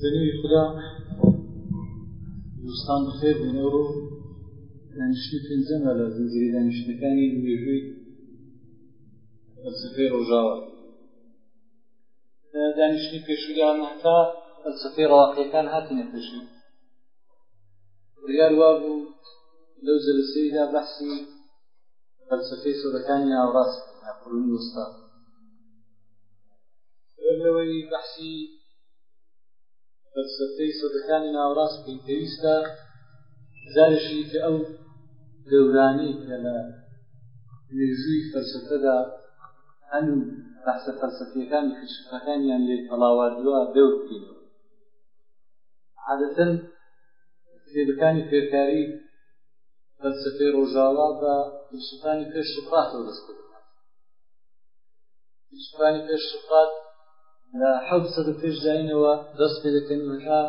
دەنوی خدا دوستان بخێر بێن ئەوڕۆ دانیشتنی پێنجەمە لە زنجیرە دانیشتنەکانی مێژووی فەلسفەی ڕۆژاوە دانیشتنی پێشویان هەتا فەلسفەی ڕاقیەکان هاتنە پێشی بڕیار وا بوو لەو جلسەیدا بەحسی فەلسفەی سۆرەکانی ناوڕاست قڕونی وستا بەر لەوەی بەحسی فەلسەفەی سەدەکانی ناوەڕاست بکەین پێویستە جارێکی کە ئەو دەورانی کە لە مێژووی فەلسەفەدا هەن و بەحسە فەلسەفیەکانی کشفەکانیان لێ هەڵاواردووە دەور بکەین عادەتەن کتێبەکانی فێرکاری فەلسەفەی ڕۆژاوا بە فیلسوفانی پێش سوقراتەوە دەست پێ فەیلەسوفانی پێش سوقرات لە حەوت سەد پێش زاینەوە دەست پێ دەکەن و هەتا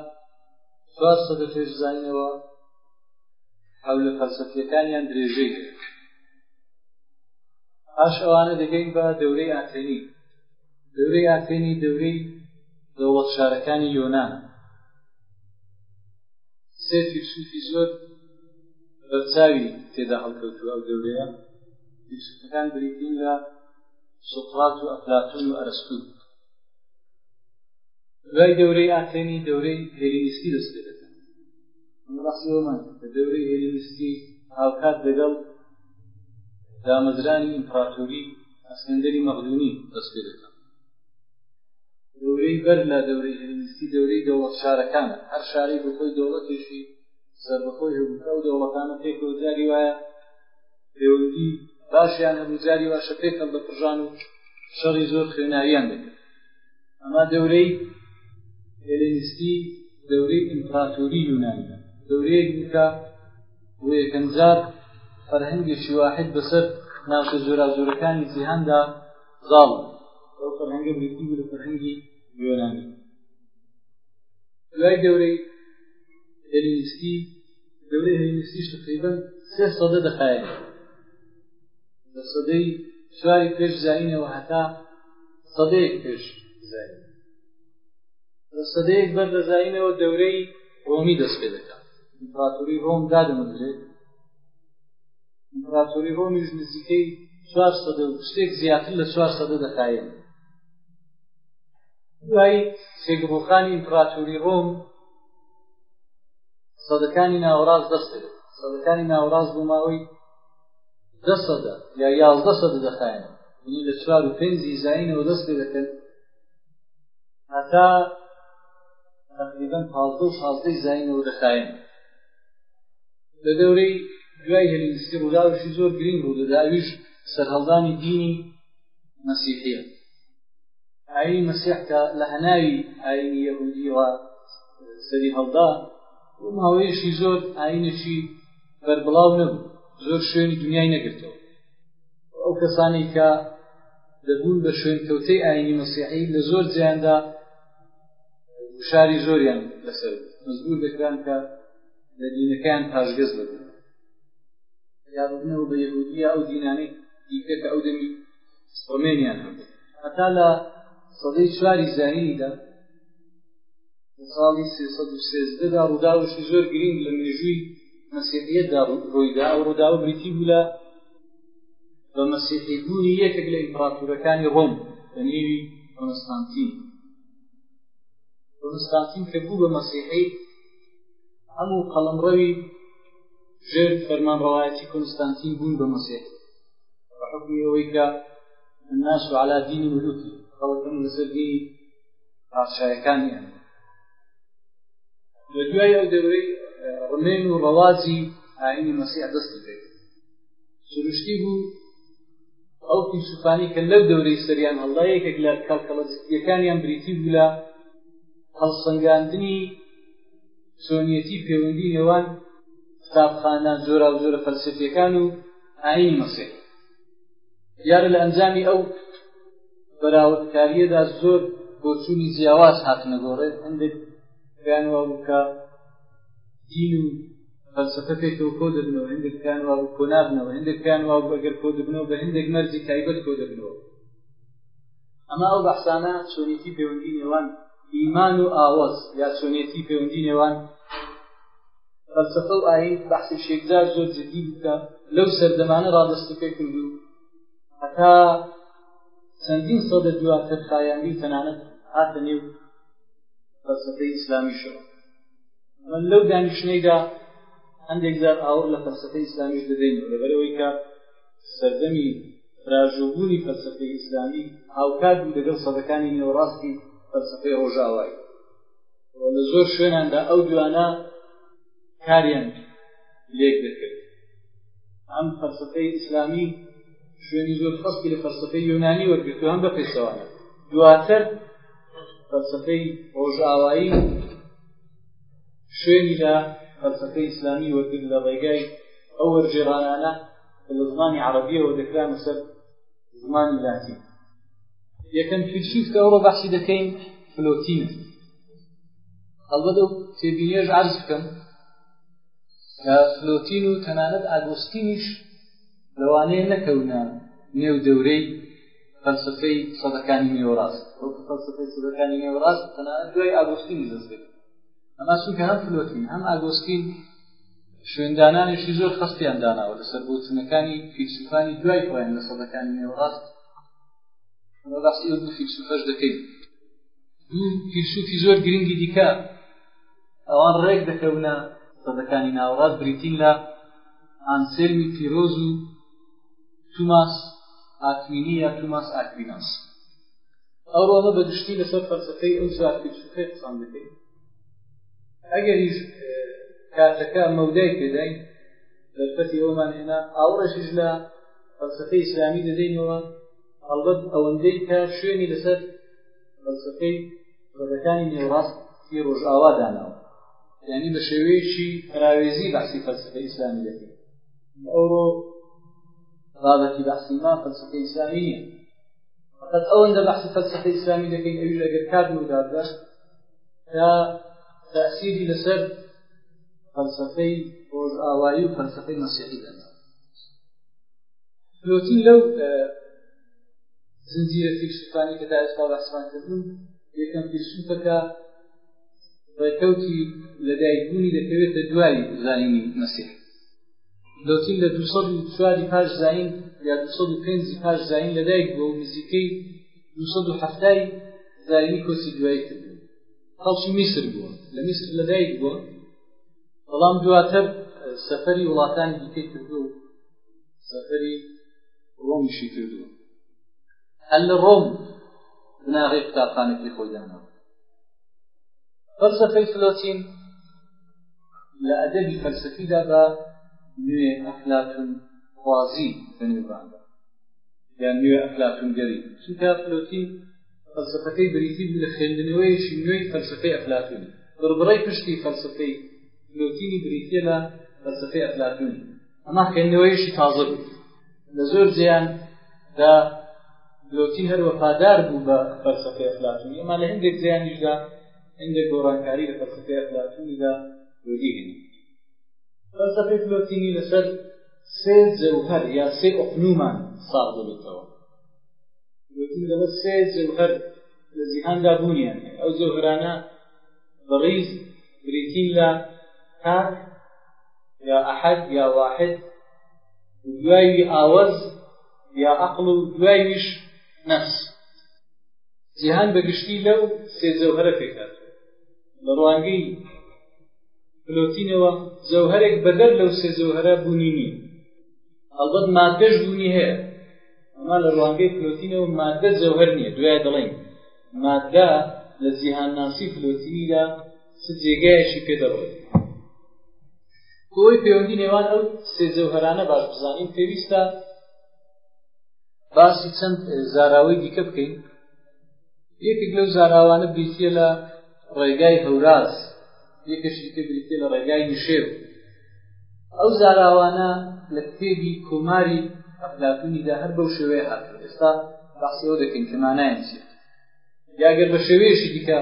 چوار سەد پێش زاینەوە حەولە فەلسەفیەکانیان درێژەی پاش ئەوانە دەگەین بە دەورەی ئاتێنی دەورەی ئاتێنی دەورەی دەوڵەت شارەکانی یۆنان سێ فیلسوفی زۆر بەرچاوی تێدا هەڵکەوتووە ئەو دەورەیە فیلسوفەکان بریتین لە سوقرات و ئەفلاتون و ئەرستو دوای دەورەی ئاتێنی دەورەی هێلینیستی دەست پێ دەکات ئەمە ڕاستی ئەومان کە دەورەی هێلینیستی هاوکات لەگەڵ دامەزرانی ئیمپراتوری ئەسکەندەری مەغدونی دەست پێ دەکات دەورەی بەر لە دەورەی هێلینیستی دەورەی دەوڵەت شارەکانە هەر شارەی بەخۆی دەوڵەتێکی سەربەخۆی هەبوو ئەو دەوڵەتانە پێکەوە جاری وایە پەیوەندی باشیان هەبوو جاری واشە پێکەڵ دەپڕژان و شەڕی زۆر خوێناویان دەکرد ئەما دەورەی هێلێنیستی دەورەی ئیمپراتۆری یونانی دەورەیەک بووکە و یەکەمجار فەرهەنگێکی واحد بەسەر ناوچە جۆراوجۆرەکانی جیهاندا زاڵ ئەو فەرهەنگە بریتی بوو لە فەرهەنگی یۆنانی دوای دەورەی هێلینیستی دەورەی هێلینیستیش تقریبا سێ سەدە دەخایێت لە سەدەی چواری پێش زاینەوە هەتا سەدەیەک پێش زین لە سەدەیەک بەر لە زاینەوە دەورەی ڕۆمی دەست پێ دەکات ئیمپراتوری ڕۆم دادەمەندرێت ئیمپراتوری ڕۆمیش نزیکەی چوار سەدە و شتێک زیاتر لە چوار سەدە دەخایێن دوای سێگڕوخانی ئیمپراتوری ڕۆم سەدەکانی ناوەڕاست دەست سەدەکانی ناوەڕاست بۆ ماوەی دە سەدە یا یازدە سەدە دەخایەن یعنی لە چوار و پێنجی زینەوە دەست پێ دەکەن هەتا تقریبا پازدە و شازدەی زینەوە دەخایەن لە دەورەی دوای هێلینستی ڕووداوشی زۆر گرنگ ڕوو دەدا ئەویش سەرهەڵدانی دینی مەسیحیە ئایینی مەسیح کە لە هەناوی ئایینی یەهودیەوە سەری هەڵدا و ماوەیەشی زۆر ئایینێکی بەربڵاو نەبوو زۆر شوێنی دنیای نەگرتەوە ئەو کەسانی کە دەبوون بە شوێن کەوتەی ئاینی مەسیحی لە زۆر جیاندا شاری زۆریان لەسەر مەزبور دەکران کە لە دینەکەیان پاشگەز ببن یاڕبنەوە بە یهودیە ئەو دینانی دیکە کە ئەو دەمی سپڕمێنیان هەبوو هەتا لە سەدەی چواری زایینیدا لە ساڵی سێ سەد و سێزدەدا ڕووداوێکی زۆر گرنگ لە مێژووی مەسیحیەتدا ڕوویدا ئەو ڕووداوە بریتی بوو لە بە مەسیحی بوونی یەکێک لە ئیمپراتورەکانی ڕۆم بە نێوی کۆنستانتین کۆنستانتین کە بوو بە مەسیحی هەموو قەڵمڕەوی ژێر فەرمانڕەوایەتی کۆنستانتین بوون بە مەسیحی بە حکمی ئەوەی کە الناس على دین ملوکی خەڵک هەموو لەسەر دینی پادشایەکانیان لە دوای ئەو دەورەی ڕمێن و ڕەوازی ئاینی مەسیح دەستی پێک سروشتی بوو ئەو فیلسوفانی کە لەو دەورەی سەریان هەڵدا یەکێک لە کەڵکەڵەزیەکانیان بریتی بوو لە هەڵسەنگاندنی چۆنیەتی پەیوەندی نێوان قوتابخانە جۆرا و جۆرە فەلسفیەکان و ئایینی مەسیح دیارە لە ئەنجامی ئەو بەراوردکاریەدا زۆر بۆچوونی جیاواز هاتنەگۆڕێت هەندێک بیان وا بوو کە دین و فەلسفە پێکەوە کۆ دەبنەوە هەندێک بیان وا بوو کۆ نابنەوە هەندێک بیان وا بوو ئەگەر کۆ دەبنەوە بە هەندێک مەرجی تایبەت کۆ دەبنەوە ئەما ئەو بەحسانە چۆنێتی پەیوەندی نێوان ئیمان و ئاوەز یا چۆنێتی پەیوەندی نێوان فەلسەفە و ئاین بەحسی شێکجار زۆر جدی بکە لەو سەردەمانە ڕادەستی پێ کرد و هەتا چەندین سەدە دواتر خایاندی و تەنانەت هاتە نێو فەلسەفەی ئیسلامیشەوە من لەو دانیشتنەیدا هەندێک جار ئاور لە فەلسەفەی ئیسلامیش دەدەین لەبەرەوەی کە سەردەمی راژوبوونی فەلسەفەی ئیسلامی هاوکات بوو دەگەڵ سەدەکانی نێوەڕاستی فەلسەفەی ڕۆژاوای لە زۆر شوێناندا ئەو دوانە کاریان لێک دەکرد ئەم فەلسفەی ئیسلامی شوێنی زۆر خەستی لە فەلسفەی یۆنانی وەرگرتو هەم بە پێچەوانە دواتر فەلسفەی ڕۆژئاوایی شوێنی لە فەلسفەی ئیسلامی وەرگرت لە ڕێگای ئەو وەرجێڕانانە لە زمانی عربیەوە دەکرانە سەر زمانی لاتین یەکەم فیلسوف کە ئەوڕۆ بەحسی دەکەین فلۆتینە هەڵبەت ئەو تێبینیێش عرض بکەم کە فلۆتین و تەنانەت ئاگۆستینیش لەوانەیە نەکەونە نێو دەورەی فەلسفەی سەدەکانی نێوەڕاست وەکو فەلسفەی سەدەکانی نێوەڕاست تەنانەت دوای ئاگۆستینی دەستێت ئەما چونکە هەم فلۆتین هەم ئاگۆستین شوێندانانێکی زۆر خستیان داناوە لە سەربۆچونەکانی فیلسوفانی دوای خۆیان لە سەدەکانی نێوڕاست بەڕاستی ئەو دوو فیلسوفەش دەکەین دوو فیلسوفی زۆر گرنگی دیکە ئەوان ڕێک دەکەونە سەدەکانی ناوڕاست بریتین لە ئانسێلمی پیرۆز و توماس ئاکوینی یا توماس ئاکویناس ئەوڕۆ ئەمە بە گشتی لەسەر فەلسفەی ئەو زارتیسوخی قسان دەکەین ئەگەریش کاتەکە مەودای پێداین دەرفەتی ئەومان هێنا ئاوڕێکیش لە فەلسفەی ئیسلامی دەدەینەوە هەڵبەت ئەوەندەی کە شوێنی لەسەر فەلسفەی ڕەدەکانی نێوڕاستی ڕۆژئاوا داناوە یعنی بە شێوەیەکی پراوێزی بەحسی فەلسفە ئیسلامی دەکەین ئەوڕۆ بابەتی بەحسی ما فەلسفە ئیسلامی نیە فقط ئەوەندە بەحثی فەلسەفە ئیسلامی دەکەین ئەوی لەگەر کات نودابدا کە تەسیری لەسەر فەلسەفەی ڕۆژئاوایی و فەلسەفەی مەسیحی دەنا لۆتین لەو زنجیرە فیلسوفانی کە تا ئێستا بەحسمان کردن یەکەم فیلسوفەکە ڕێکەوتی لەدایکبوونی دەکەوێتە دوای زانینی مەسیح لوتین لە دوو سەد و چواری پاش زایین یا دوو سەد و پێنجی پاش زایین لەدایک بووە و نزیکەی دوو سەد و حەفتای زایینی کۆچی دوایی کرد خەڵکی میسر بووە لە میسر لەدایک بووە بەڵام دواتر سەفەری وڵاتانی دیکەی کردو و سەفەری ڕۆمیشی کردو هەل لە ڕۆم بناغی قوتابخانەکەی خۆی داناوە فەلسەفەی فلۆتین لە ئەدەبی فەلسەفیدا بە نوێ ئەفلاتون خوازی بەنێوباندا یان نوێ ئەفلاتونگەری چونکە فلۆتین فەلسەفەکەی بریتی بوو لە خوێندنەوەیەکی نوێی فەلسەفەی ئەفلاتون بڕبڕەی پشتی فەلسەفەی فلۆتینی بریتە لە فەلسەفەی ئەفلاتون ئەما خوێندنەوەیشی تازە بوو لە زۆر جیان دا لۆتی هەر وەفادار بوو بە فەلسەفەی ئەفلاتونی ئەما لە هەندێک جیانیشدا هەندێک گۆڕانکاری لە فەلسەفەی ئەفلاتونیدا وەدیهێنی فەلسەفەی فلۆتینی لەسەر سێ جەوهەر یا سێ ئۆقنومان ساغ دەبێتەوە لۆتین دەڵێت سێ جەوهەر لە جیهاندا بوونیان ئەو جەوهرانە بەڕیز بریتین لە تاک یا ئەحەد یا واحد و دوای وی ئاوەز یا عەقڵ و دوای ویش نەفس جیهان بە گشتی لەو سێ جەوهەرە پێکات لە ڕوانگەی پلۆتینەوە جەوهەرێک بەدەر لەو سێ جەوهەرە بوونی نییە هەڵبەت مادەش بوونی هەیە ئەما لە ڕوانگەی پلۆتینەوە مادە جەوهەر نییە دوای دەڵێن مادە لە جیهانناسی پلۆتینیدا چ جێگایەکی پێ دەڕۆین بۆی پەیوەندی نێوان ئەو سێ جەوهەرانە باش بزانین پێویستە باسی چەند زاراوەی دیکە بکەین یەکێک لەو زاراوانە بریتە لە ڕێگای هەوراز یەکەشی دیکە بریتە لە ڕێگای نشێو ئەو زاراوانە لە کتێبی کۆماری ئەفلاتونیدا هەر بەو شێوەیە هاتن ئێستا بەسەوە دەکەین کەمانایان چیە یاگەر بە شێوەیەشی دیکە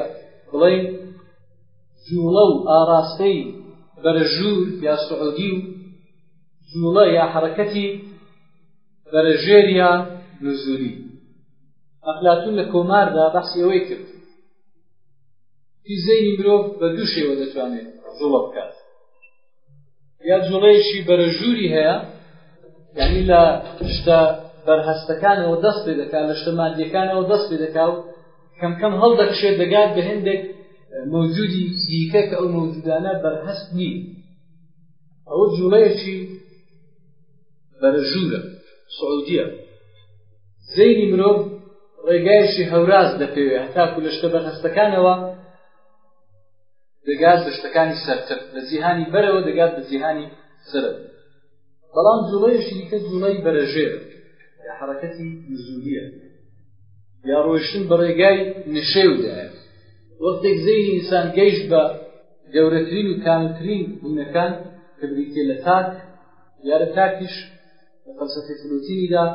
بڵین جوڵە و ئاراستەی بەرەژوور یا سعودی و جوڵە یا حرەکەتی بەرەژێریا نزولی ئەفلاتون لە کۆماردا بەسی ئەوەی کرد فیزەی مرۆڤ بە دوو شێوە دەتوانێت جوڵە بکات یا جوڵەیەکی بەرەژووری هەیە یعنی لە شتە بەرهەستەکانەوە دەست پێ دەکات لە شتە مادیەکانەوە دەست پێ دەکات و کەم کەم هەڵدەکشێت دەگات بە هەندێک مەوجودی دیکە کە ئەو مەوجودانە بەرهەست نین ئەوە جوڵەیەکی بەرەژوورە سعودیە زەینی مرۆڤ ڕێگایشی هەوراز دەپێوێ هەتاکو لە شتە بەرهەستەکانەوە دەگات بە شتەکانی سەرتر لە جیهانی بەرەوە دەگات بە جیهانی سەرت بەڵام جوڵەیەشی دیکە جوڵەی بەرەژێر یا حرەکەتی نزولیە یا ڕۆیشتن بە ڕێگای نشێودایە وەختێک زەینی ئینسان گەیشت بە گەورەترین و کامترین بوونەکان کە بریتێ لە تاک یارە تاکیش لە فەلسەفی فلوتینیدا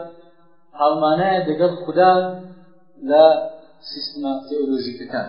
هاومانایە دەگەڵ خوددا لە سیستما تئۆلۆژیکەکان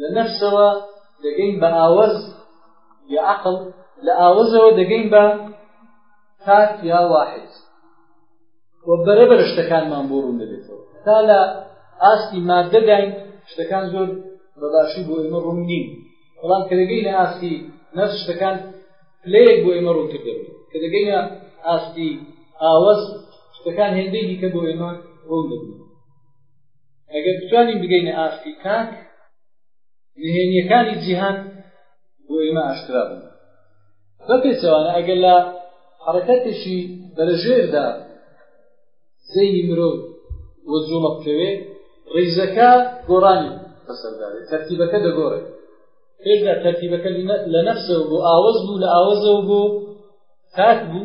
لە نەفسەوە دەگەین بە ئاوەز یا عقل لە ئاوەزەوە دەگەین بە تاک یا واحد و بەرەبەر شتەکانمان بۆ ڕوون دەبێتەوە تا لە ئاستی مادەداین شتەکان زۆر بەباشی بۆ ئێمە ڕوون نین بەڵام کە دەگەین لە ئاستی نەفس شتەکان پلەیەک بۆ ئێمە ڕوونتر دەبێت کە دەگەینە ئاستی ئاوەز شتەکان هێندەی دیکە بۆ ئێمە ڕوون دەبێت ئەگەر بتوانین بگەینە ئاستی تاک نهێنیەکانی جیهان بۆ ئێمە ئاشکرا بوون بەپێچەوانە ئەگەر لە حرەکەتێکی بەرەژێردا زەینی مرۆڤ وە جوڵە بکەوێ ڕیزەکە گۆڕانی بەسەرداێت تەرتیبەکە دەگۆڕێت پێشدا تەرتیبەکە لە نەفسەوە بۆ ئاوەز بوو لە ئاوەزەوە بۆ تاک بوو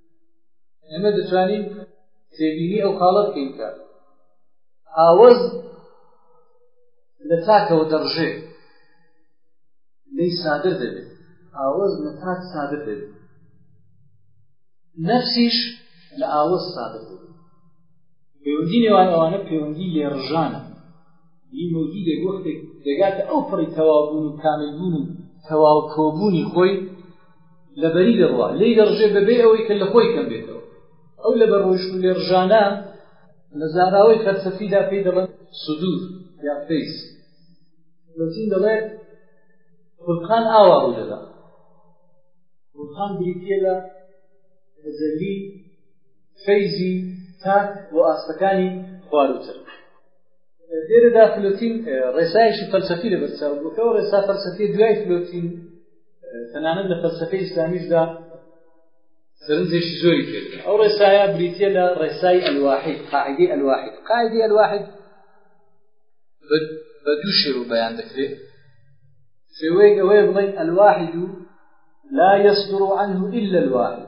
ئێمە دەتوانین تێبینی ئەو خاڵە بکەین کە ئاوەز لە تاکەوە دەڕژێ لەی سادر دەبێت ئاوەز لە تاک سادر دەبێت نەفسیش لە ئاوەز سادر دەبێت پەیوەندی نێوان ئەوانە پەیوەندی لێڕژانە ی مەوجودێک وەختێک دەگاتە ئەو پڕی تەواوبوون و کاملبوون و تەواو کۆبوونی خۆی لەبەری دەڕوا لێی دەڕژێ بەبێ ئەوەی کە لە خۆی کەم بێتەوە ئەو لە بەڕۆیشت و لێڕژانە لە زاراوەی فەرسەفیدا پێی دەڵێن سودور یا فەیس لەچین دەڵێ خولقان ئاوا ڕوو دەدا خولقان بریتیە لە تەجەلی فەیزی تاک بۆ ئاستەکانی خواروتر لێرەدا فلۆتین ڕێسایشی فەلسەفی لە بەرچاو بووکەوە ڕێسا فەلسەفی دوای فلۆتین تەنانەت لە فەلسەفی ئیسلامیشدا سەرنجێکی زۆری کرد ئەو ڕێسایە بریتە لە ڕێسای ئەلواحید قاعدی ئەلواحید قاعدی ئەلواحید بە دوو شێوە بەیان دەکرێت شێوەیەک ئەوەیە بڵین ئەلواحید و لا يصدر عنه إلا الواحد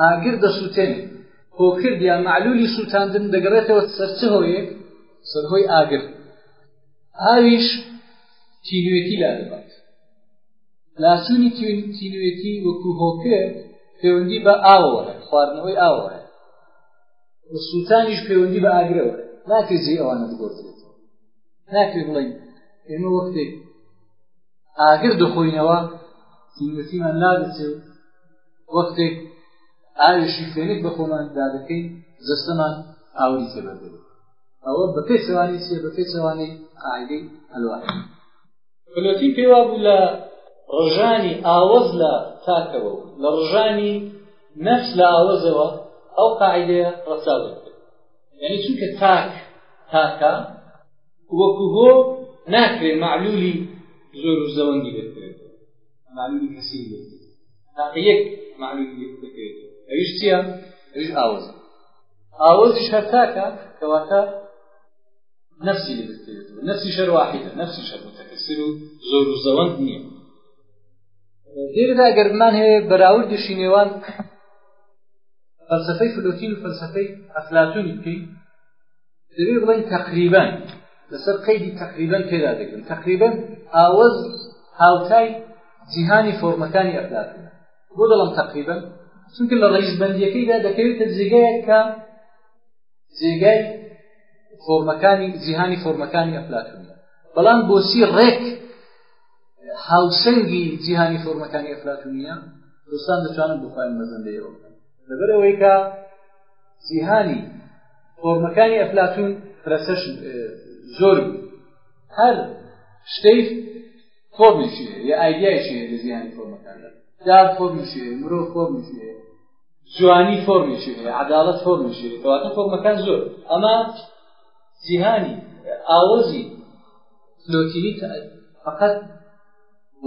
ئاگر دەسووتێن هۆکرد یا معلولی سووتاندن دەگەڕێتەوە سەرچ هۆیەک سەرهۆی ئاگر ئاویش تینوێتی لا دەبات لاسوونی تینوێتی وەکو هۆکرد پەیوەندی بە ئاوە خواردنەوەی ئاوە سووتانیش پەیوەندی بە ئاگرەوە ناکرێت جێ ئەوانە بگۆزرێت ناکرێت بڵێن ئێمە وەختێک ئاگر دەخۆینەوە تینوێتیمان نادەچێت وەختێک ئاوێکی فێنک بە خۆمان دادەکەین جەستەمان ئاوری تێبەردەێت ئەوە بە پێچەوانی چیە بە پێچەوانی ئایدەی ئەلوان بلەتی پێوا بوو لە ڕژانی ئاوەز لە تاکەوە لە ڕژانی نەفس لە ئاوەزەوە ئەو قاعدەیە ڕەچا دەکرێت یعنی چونکە تاک تاکە وەکو هۆ ناکرێت معلولی زۆر و زەوەندی دەکرێت معلولی کەسی لێ تاقە یەک معلولی لێ دەکەوێت ئەویش چییە ئەویش ئاوەز ئاوەزی شەرتاکە کەواتە نفسی لێ دەکەوێت نفسی شەر واحدە نفسی شەر متەکەسر و زۆر و زەوەند نییە لێرەدا گەرمان هەیە بەراوردشی نێوان فەلسفەی فلوتین و فەلسفەی ئەفلاتونی بکەین دەبێ بڵێن تەقریبەن لەسەر قەیدی تەقریبەن پێدا دەگرن تەقریبەن ئاوەز هاوتای جیهانی فۆرمەکانی ئەفلاتون بۆ دەڵم تەقریبەن چونکە لە ڕیزبندیەکەیدا دەکەوێتە جێگایەک کە جێگای فۆرمەکانی جیهانی فۆرمەکانی ئەفلاتون بەڵام بۆچی ڕێک هاوسەنگی جیهانی فۆرمەکانی ئەفلاتونیە دوستان دەتوانن بخوایان مەزەندەیەوە لەبەرەوەی کە جیهانی فۆرمەکانی ئەفلاتون پرەسەش زۆر هەر شتەی فۆرمی شێ یا ئایدیای شێ لە زیانی فۆرمەکاندا دار فۆرمی شێ مرۆ فۆرمی شێ جوانی فۆرمی شێ عداڵەت فۆرمی شێ کەواتە فۆرمەکان زۆر ئەمە جیهانی ئاوەزی فلۆتیلی فقط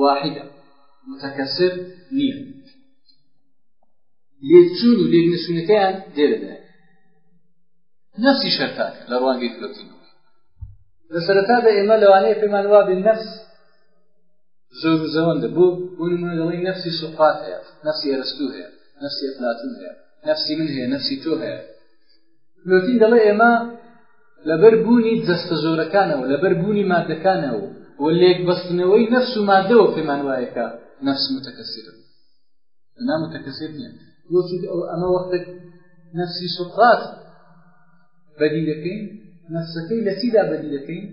واحدە متەکەسر نییە لێکچوون و لێک نشونەکەیان دێرەدایە نفسی شەرتان لە ڕوانگەی فرۆتین لە سەرەتادا ئێمە لەوانەیە پێمان وابێ نفس زۆر و زەوەندە بۆ بۆ نمونە دەڵی نفسی سوقات هەیە نفسی ئەرستو هەیە نفسی ئەفلاتون هەیە نفسی من هەیە نفسی تۆ هەیە فرۆتین دەڵێ ئێمە لەبەر بوونی جەستە زۆرەکانەوە لەبەر بوونی مادەکانەوە و لێک بەستنەوەی نفس و مادەوە پێمان وایەکە نفس متەکەسیرە ئەنا متەکەسێت نییە بۆچی ئەو ئەمە وەختێک نەفسی سوقرات بەدی دەکەین نەفسەکەی لە چیدا بەدی دەکەین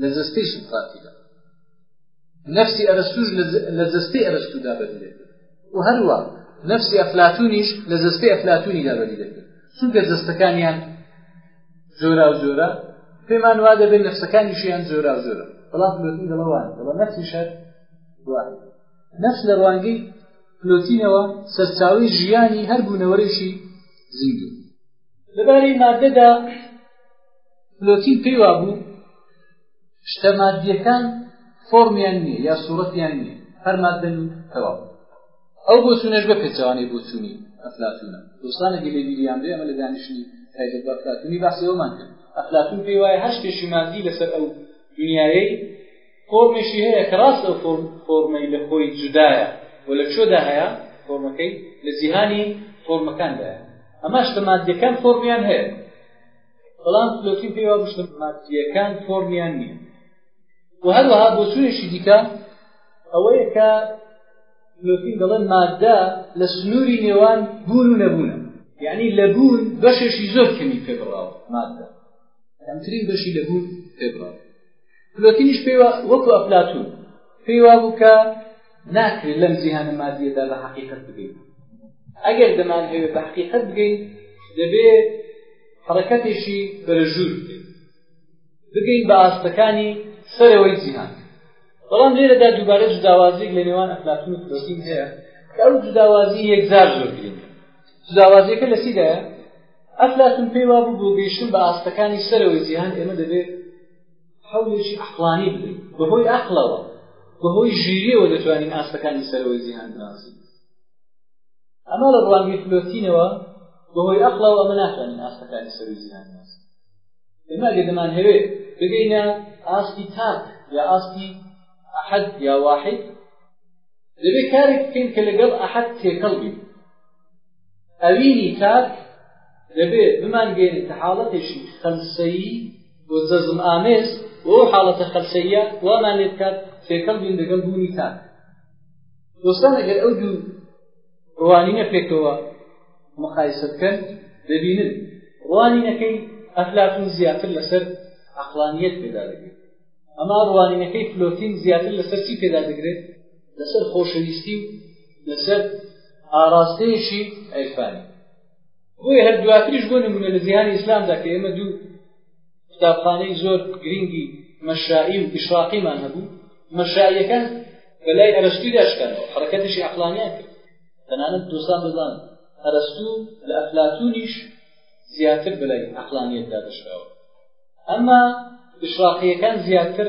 لە زەستەی سوقراتیدا نفسی ئەرستوش لە جەستەی ئەرستودا بەدی دەکرد و هەروە نفسی ئەفلاتونیش لە جەستەی ئەفلاتونیدا بەدی دەکرد چونکە جەستەکانیان جۆرا و جۆرە پێمان وا دەبێت نفسەکانیشیان جۆرا و جۆرە بەڵام پلۆتین دەڵەوان دەڵە نفسی شەر واحد نەفس لە ڕوانگەی پلۆتینەوە سەرچاوی ژیانی هەر بوونەوەرێکی زیندوو لەبارەی مادەدا پلۆتین پێی وابوو شتە مادیەکان فۆرمیان نییە یا سوورەتیان نییە هەر مادەن و تەواو ئەو بۆ چونەش بە پێچوانەی بۆ چوونی ئەفلاتونە دۆستانە گەلێبیریان بێ ئەمە لە دانیشتنی تایبەت بە ئەفلاتونی باسەوەمان کرد ئەفلاتون پێی وایە هەر شتێکی مادی لەسەر ئەو دنیایەی فۆرمێکی هەیە کە ڕاست ئەو فۆرمەی لە خۆی جودایە و لە چۆدا هەیە فۆرمەکەی لە جیهانی فۆرمەکاندایە ئەماش لە مادیەکان فۆرمیان هەیە بەڵام فلۆتین پێی وا بشتە مادیەکان فۆرمیان نییە و هەروەها بۆچوونێکی دیکە ئەوەیە کە فلۆتین دەڵێن مادە لە سنووری نێوان بوون و نەبوونە یعنی لە بوون بەشێکی زۆر کەمی پێبڕاوە مادە کەمترین بەشی لە بوون پێبڕاوە پلۆتینیش پێی وەکو ئەفلاتون پێی وابوو کە ناکرێت لەم جیهانە مادیەدا بە حەقیقت بگەین ئەگەر دەمان هەوێت بە حەقیقت بگەین دەبێ حڕەکەتێکی بەرەژوور بگەین بە ئاستەکانی سەرەوەی جیهان بەڵام لێرەدا دووبارە جوداوازیک لە نێوان ئەفلاتون و پلۆتین هەیە کە ئەو جوداوازی یەکجار زۆر گرنگە جوداوازیەکە لە سیدایە ئەفلاتون پێی وابوو بۆ گەیشتن بە ئاستەکانی سەرەوەی جیهان ئێمە دەبێت حەولێکی عەقڵانی بێت بەهۆی ئەقلەوە بەهۆی ژیریەوە دەتوانین ئاستەکانی سەرەوەی جیهان بناسین ئەمە لە ڕوانگەی فلۆتینەوە بەهۆی ئەقلەوە ئەمە ناتوانین ئاستەکانی سەروی جیهان بناسین ئێمە ئەگەر دەمان هەوێت بگەینە ئاستی تاک یا ئاستی ئەحد یا واحد دەبێت کارێک بکەین کە لەگەڵ ئەحد تێکەڵ بین ئەوینی تاک دەبێ بمانگەێنێتە حاڵەتێکی خەلسەیی و جەزم ئامێز و حاڵەتە خەلسەیە وامان لێ بکات تێکەڵ بین دەگەم بوونی تاک دۆستان ئەگەر ئەو دوو ڕوانینە پێکەوە مقایسە بکەن دەبینن ڕوانینەکەی ئەفلاتون زیاتر لەسەر عقلانیت پێدا دەگرێت ئەما ڕوانینەکەی فلۆتین زیاتر لەسەر چی پێدا دەگرێت لەسەر خۆشەویستی و لەسەر ئاراستەیەکی عیرفانی بۆیە هەر دواتریش بۆ نمونە لە جیهانی ئیسلامدا کە ئێمە دوو قوتابخانەی زۆر گرنگی مەشایی و ئیشراقیمان هەبوو مەشاییەکان بەلای ئەرستوی داشکانەوە حرەکەتیشی عقلانیان کرد تەنانەت دۆستان دەزان ئەرستو لە ئەفلاتونیش زیاتر بەلای عقلانیتدا دەشکاوە ئەمە ئیشراقیەکان زیاتر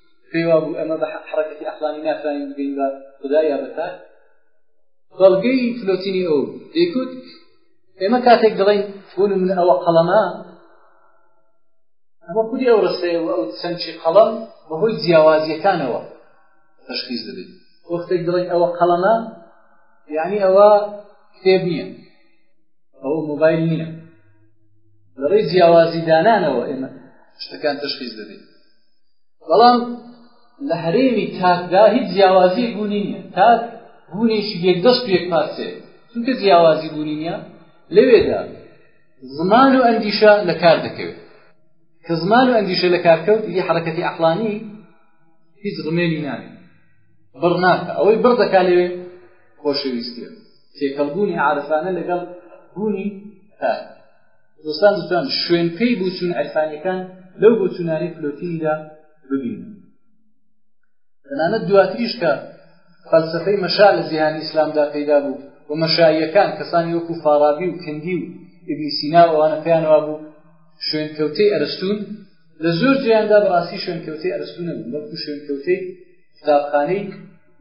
پێی وابوو ئەمە بە حرەکەتی ئەقلانی ناتوانین بگەین بە خودا یا بەتار بەڵگەی فلۆتینی ئەو دەیکوت ئێمە کاتێک دەڵێن بوون من ئەوە قەڵەمە ئەمە خودی ئەو ڕستەیە و ئەو سەنچی قەڵەم بەهۆی جیاوازیەکانەوە تشخیز دەبێت وەختێک دڵێن ئەوە قەڵەمە یعنی ئەوە کتێب نییە ئەوە موبایل نییە لەڕێی جیاوازی دانانەوە ئێمە شتەکان تشخیز دەبێت بەڵام لە هەرێمی تاکدا هیچ جیاوازی بوونی نیە تاک بوونێکی یەکدەست پێک پارچێ چونکە جیاوازی بوونی نیە لەوێدا زمان و ئەندیشە لە کار دەکەوێت کە زمان و ئەندیشە لە کارکەوت لی حرەکەتی عقلانی هیچ ڕمێنی نانێ بڕ ناکە ئەوەی بڕ دەکا لەوێ خۆشەویستیە تێکەڵبوونی عارفانە لەگەڵ بوونی تاک دۆستان دوتان شوێن پێی بوچون عرفانیەکان لەو بۆچونانەی پلۆتینیدا ببین تەنانەت دواتریش کە فەلسفەی مەشا لە جیهانی ئیسلامدا پەیدا بوو و مەشاییەکان کەسانی وەکو فارابی و کندی و ابنی سینا و ئەوانە پێیانەوە بوو شوێنکەوتەی ئەرستون لە زۆر جیاندا بەڕاستی شوێنکەوتەی ئەرستون نەبوو بەڵکو شوێنکەوتەی قوتابخانەی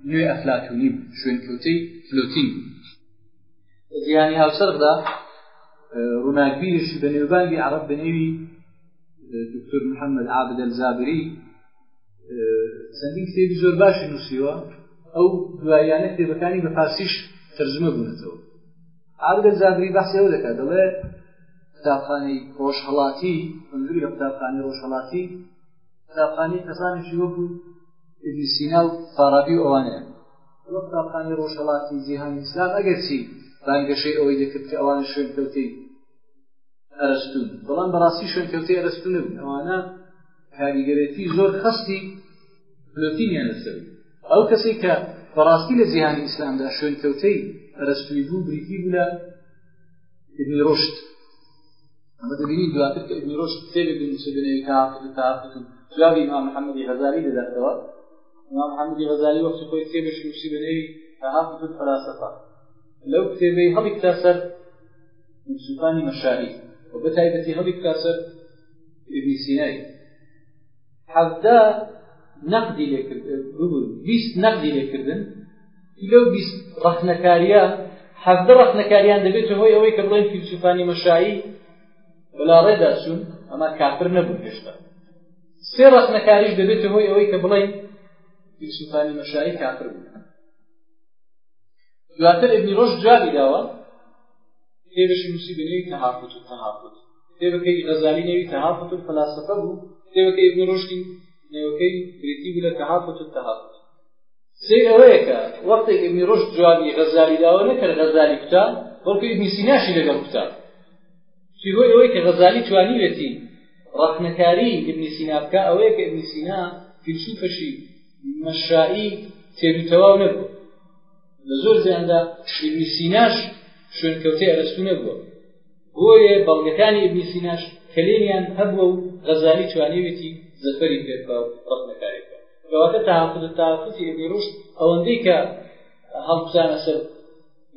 نوێ ئەفلاتونی بوو شوێنکەوتەی فلۆتین لە جیهانی هاوچەرخدا ڕووناکبیرێکی بە نێوبانگی عەرەب بە نێوی دکتۆر محەممەد عابد الجابری چەندین کتێبی زۆر باشی نووسیوە ئەو دواییانە کتێبەکانی بە فارسیش ترجمە بوونەتەوە عابد الجابری بەحسی ئەو دەکات دەڵێ قوتابخانەی ڕۆژهەڵاتی منزوی لە قوتابخانەی ڕۆژهەڵاتی قوتابخانەی کەسانێکی وەکو ابن سینا و فارابی و ئەوانەیە ئەمە قوتابخانەی ڕۆژهەڵاتی جیهانی ئیسلام ئەگەرچی بانگەشەی ئەوەی دەکرد کە ئەوانە شوێنکەوتەی ئەرستون بەڵام بەڕاستی شوێنکەوتەی ئەرستون نەبوون ئەوانە کاریگەرێتی زۆر خەستی پلۆتینیان لەسەر ئەو کەسێک کە بەڕاستی لە جیهانی ئیسلامدا شوێنکەوتەی ئەرستوی بوو بریتی بوو لە ابن رشد ئەمە دەبینین دواتر کە ابن رشد کتێبێک بنووسێ بنێوی تاقت و تاقت و جوابی ئیمام محەممەدی غەزالی دەداتەوە ئیمام حەمدی غەزالی وەختی خۆی کتێبێکی نووسی بە نێوی تەهافت الفلاسفە لەو کتێبەی هەڵی بکا سەر فیلسوفانی مەشاری و بە تایبەتی هەڵی بکا سەر ابن سینای حەفدا نەقدی لێکرد ببوون بیست نەقدی لێکردن لەو بیست ڕەخنەکاریە حەفدە ڕەخنەکاریان دەبێتە هۆی ئەوەی کە بڵێن فیلسوفانی مەشایی بەلاڕێدا چوون ئەمە کافر نەبوون هێشتا سێ ڕەخنەکاریش دەبێتە هۆی ئەوەی کە بڵێین فیلسوفانی مەشایی کافر بوون دواتر ابن ڕۆژ جوابی داوە کتێبێکی نووسی بە نێوی تەهافوت و تەهافوت کتێبەکەی غەزالی نێوی تەهافوت و فەلاسەفە بوو کتێبەکەی ابن ڕۆژی نێوەکەی بریتی بوو لە تەهافوت و تەهافوت سێ ئەوەیە کە وەختێک ابن ڕۆژ جوابی غەزالی داوە نەکرد غەزالی کوتا بەڵکو ابن سیناشی لەگەڵ کوتا چی هۆی ئەوەی کە غەزالی توانیوێتی ڕەخنەکاری ئبنی سینا بکە ئەوەیە کە ئبنی سینا فیلسوفەشی مەشایی تێبی تەواو نەبوو لە زۆر زیاندا ئبنی سیناش شوێنکەوتەی ئەرستو نەبووە بۆیە بەڵگەکانی ئبنی سیناش کەلێنیان هەبووە و غەزالی توانیوێتی زەفەری پێبکە و ڕەخنەکاری بکە کەواتە تاقد تاقتی ئبنی ڕوشت ئەوەندەی کە هەڵبزانە سەر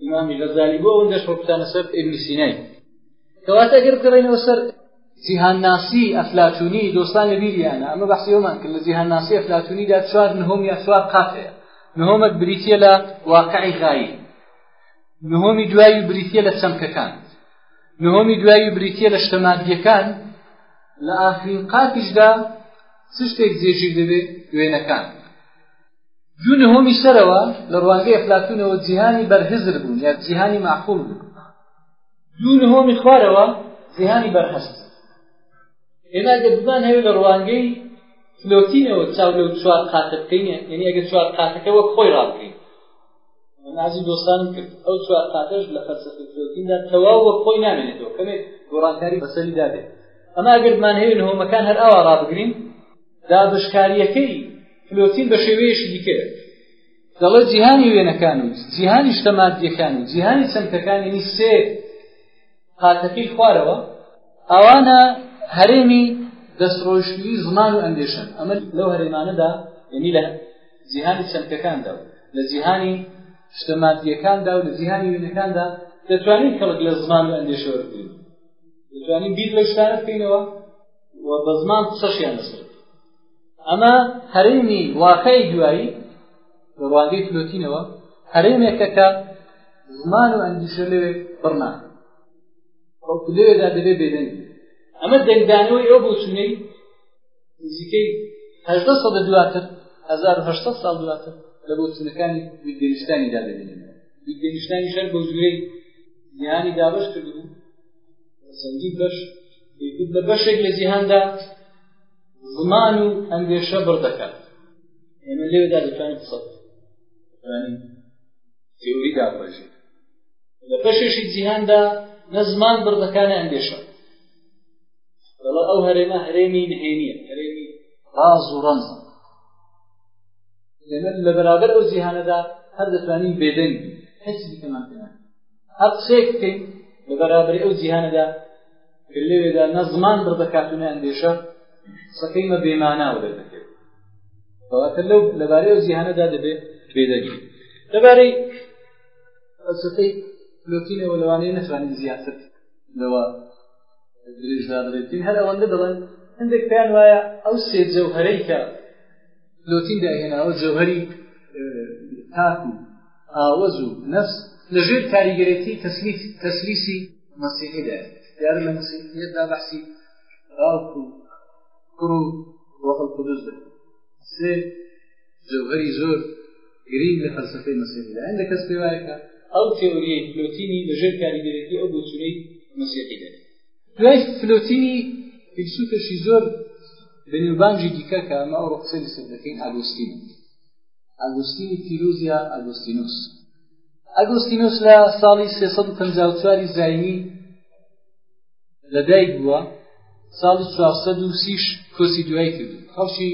ئیمامی غەزالی بۆ ئەوەندەش وەکوتانە سەر ئیبن سینای کەواتە ئەگەر بگەڕێنەوە سەر جیهانناسی ئەفلاتونی دۆستان لە بیریانە ئەمە بەحسی ئەومان کرد لە جیهانناسی ئەفلاتونیدا چوار نهۆم یا چوار قات هەیە نهۆمەک بریتە لە واقعی غایی نهۆمی دوایی بریتە لە چەمکەکان نهۆمی دوایی بریتە لە شتە مادیەکان لە ئاخرین قاتیشدا چ شتێک جێگیر دەبێت وێنەکان دوو نهۆمی سەرەوە لە ڕوانگەی ئەفلاتونەوە جیهانی بەرهزر بوون یا جیهانی معقول بوون دوو نهۆمی خوارەوە جیهانی بەرهەست ئێمە ئەگەر بمان هەوێ لە ڕوانگەی فلۆتینەوە چاو لەو چوار قاتە بکەین یعنی ئەگەر چوار قاتەکە وەک خۆی ڕابکەین نازی دۆستانم کرد ئەو چوار قاتەش لە فەلسەفی فلۆتیندا تەواو وەک خۆی نامێنێتەوە کەمێک گۆڕانکاری بەسەریدا دێت ئەما ئەگەر بمان هەوێ نهۆمەکان هەر ئاوا ڕابگرین دابەشکارییەکەی پلۆتین بە شێوەیەشی دیکەیە دەڵێ جیهانی وێنەکان و جیهانی شتە مادیەکان و جیهانی چەمکەکانی سێ قاتەکەی خوارەوە ئەوانە هەرێمی دەستڕۆیشتنی زمان و ئەندێشن ئەمە لەو هەرێمانەدا یعنی لە جیهانی چەمکەکاندا و لە جیهانی شتە مادیەکاندا و لە جیهانی وێنەکاندا دەتوانین کەڵک لە زمان و ئەندێشەوە بکەین دەتوانین بیر لە شتانە بکەینەوە و بە زمان قسەشیان لەسەر ئەمە هەرێمی واقعی دوایی لە ڕوانگەی فلوتینەوە هەرێمێکە کە زمان و ئەندیشە لەوێ بڕنا وەکو لەوێدا دەبێ بێدەنگ ئەمە دەنگدانەوەی ئەو بۆچونەی نزیکەی هەشدە سەدە دواتر هەزار و هەشسەد ساڵ دواتر لە بۆچونەکانی ویدگەنیشتانیدا دەبێنێت ویدگەنیشتانی شەر بەو جورەی یانی دابش کردبوو چەندین بەش یەکوت لە بەشێک لە جیهاندا زمان و ئەندێشە بڕ دەکات ئێمە لێدا دەتوانین قسە دەتوانین تێوری دابڕێژین لە بەشێکی جیهاندا نە زمان بڕ دەکانە ئەندێشە دەڵە ئەو هەرێمە هەرێمی نهێنیە هەرێمی ڕاز و ڕەنج لەمە لە بەرابەر ئەو جیهانەدا هەر دەتوانین بێدەنگ هەچی دیکەمان پێناکە هەر قسەیەک بکەین لە بەرابری ئەو جیهانەدا کە لەوێدا نە زمان بڕدەکات و نە ئەندێشە قسەکەی مە بێماناوە دەردەکرێت کەواتە لەو لەبارەی ئەو جیهانەدا دەبێت بێدەگی لەبارەی فەلسفەی پلۆتینەوە لەوانەیە نەتوانین زیاتر لەوە درێژدا بێتین هەر ئەوەندە دەڵێن هەندێک پێیان وایە ئەو سێ جەوهەرەی کە لۆتین داهێناوە جەوهری تاک و ئاوەز و نەفس لە ژێر کاریگەرێتی تەسلیسی مەسیحیدا دیارە لە مسیحیەتدا بەحسی باوک و کوڕ و ڕۆح القدس دەکەن سێ جەوهەری زۆر گرنگ لە فەلسفەی مەسیحیدا هەندە کەس پێ وایە کە ئەو تێوریەی فلۆتینی لە ژێر کاریگەرێتی ئەو بۆچونەی مەسیحی دەکەن دوای فلۆتینی فیلسوفێکی زۆر بەنیوبانجی دیکە کە ئەمە ئەو ڕقسەی لەسەر دەکەین ئاگۆستین ئەگوستینی پیروز یا ئەگوستینوس ئەگوستینوس لە ساڵی 354 زایینی لەدایک بووە ساڵی 430 کۆسی دوای کرد خەڵکی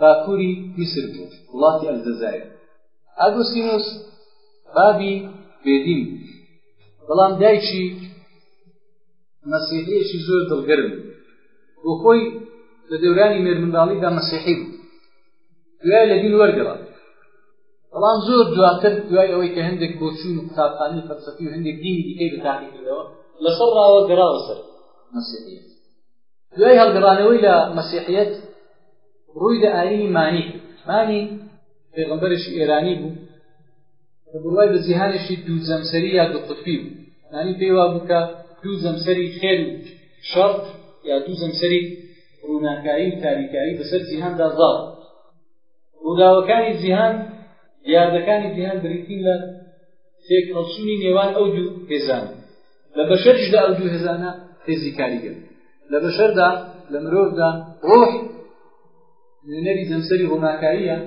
باکووری میسر بوو وڵاتی ئەلجەزایر ئەگوستینوس بابی بێدین بەڵام دایکی مەسیحەیەکی زۆر دڵگەرم بۆ خۆی لە دەورانی مێرمنداڵیدا مەسیحی بوو دوای لە بیر وەرگەڕا بەڵام زۆر دواتر دوای ئەوەی کە هەندێک بۆ چوون و قوتابخانی فەلسەفی و هەندێک دینی دیکەی بە تاقی کردەوە لەسەر ڕاوە گەڕاوە سەر مەسیحیت دوای هەڵگەڕانەوەی لە مەسیحیت ڕووی لە ئاینی مانی مانی پێغمبەرێکی ئێرانی بوو کە بڕوای بە جیهانێکی دوو جەمسەری یا دوو قوتبی بوو مانی پێی وا بوو کە دوو جەمسەری خێر و شەڕ یا دوو جەمسەری ڕووناکایی و تاریکایی بەسەر جیهاندا زاڵ ڕووداوەکانی جیهان یادەکانی جیهان بریتین لە تێک هەڵچوونی نێوان ئەو دوو هێزان لە بەشەرشدا ئەو دوو هێزانە هێزی کاریگەن لە بەشەردا لە مرۆڤدا ڕۆح نوێنەری جەمسەری ڕووناکاییە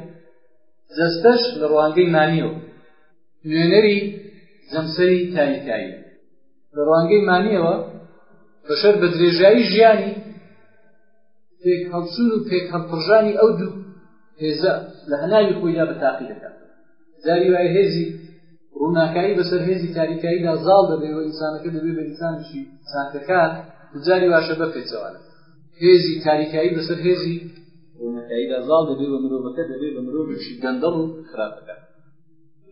جەستەش لە ڕوانگەی مانیەوە نوێنەری جەمسەری تاریکایی لە ڕوانگەی مانیەوە بەشەر بە درێژایی ژیانی پێک هەڵچون و پێک هەڵپڕژانی ئەو دوو هێزە لە هەناوی خۆیدا بە تاقی دەکات جاری وای هێزی ڕووناکایی بەسەر هێزی تاریکاییدا زاڵ دەبێ و ئینسانەکە دەبێ بە ئینسانشی چاکەکان جاری واشە بە پێچەوانە هێزی تاریکایی بەسەر هێزی ڕوونەکاییدا زاڵ دەبێ بە مرۆڤەکە دەبێ بە مرۆڤێکی گەندەڵ و خراپەکە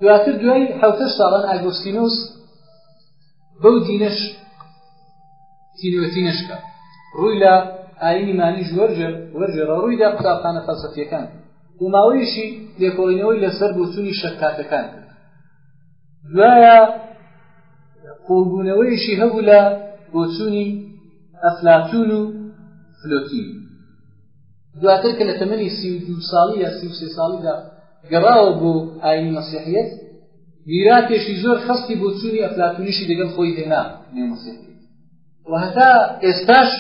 دواتر دوای حوتە ساڵان ئاگۆستینۆس بەو دینەش تینوەتی نشکە ڕووی لە ئاینی مانیش وەرجێڕە ڕوویدا قوتابخانە فەلسەفیەکان و ماوەیەشی لێکۆڵینەوەی لەسەر بۆچوونی شەکاکەکان دوایە قوڵبوونەوەیشی هەبوو لە بۆچوونی ئەفلاتون و فلۆتین دواتر کە لە تەمەنی سی و دو ساڵی یا سی و سێ ساڵیدا گەڕاوە بۆ ئاینی مەسیحیەت میراتێکی زۆر خەستی بۆ چوونی ئەفلاتونیشی دەگەڵ خۆی هێنا نێو مەسیحیەت و هەتا ئێستاش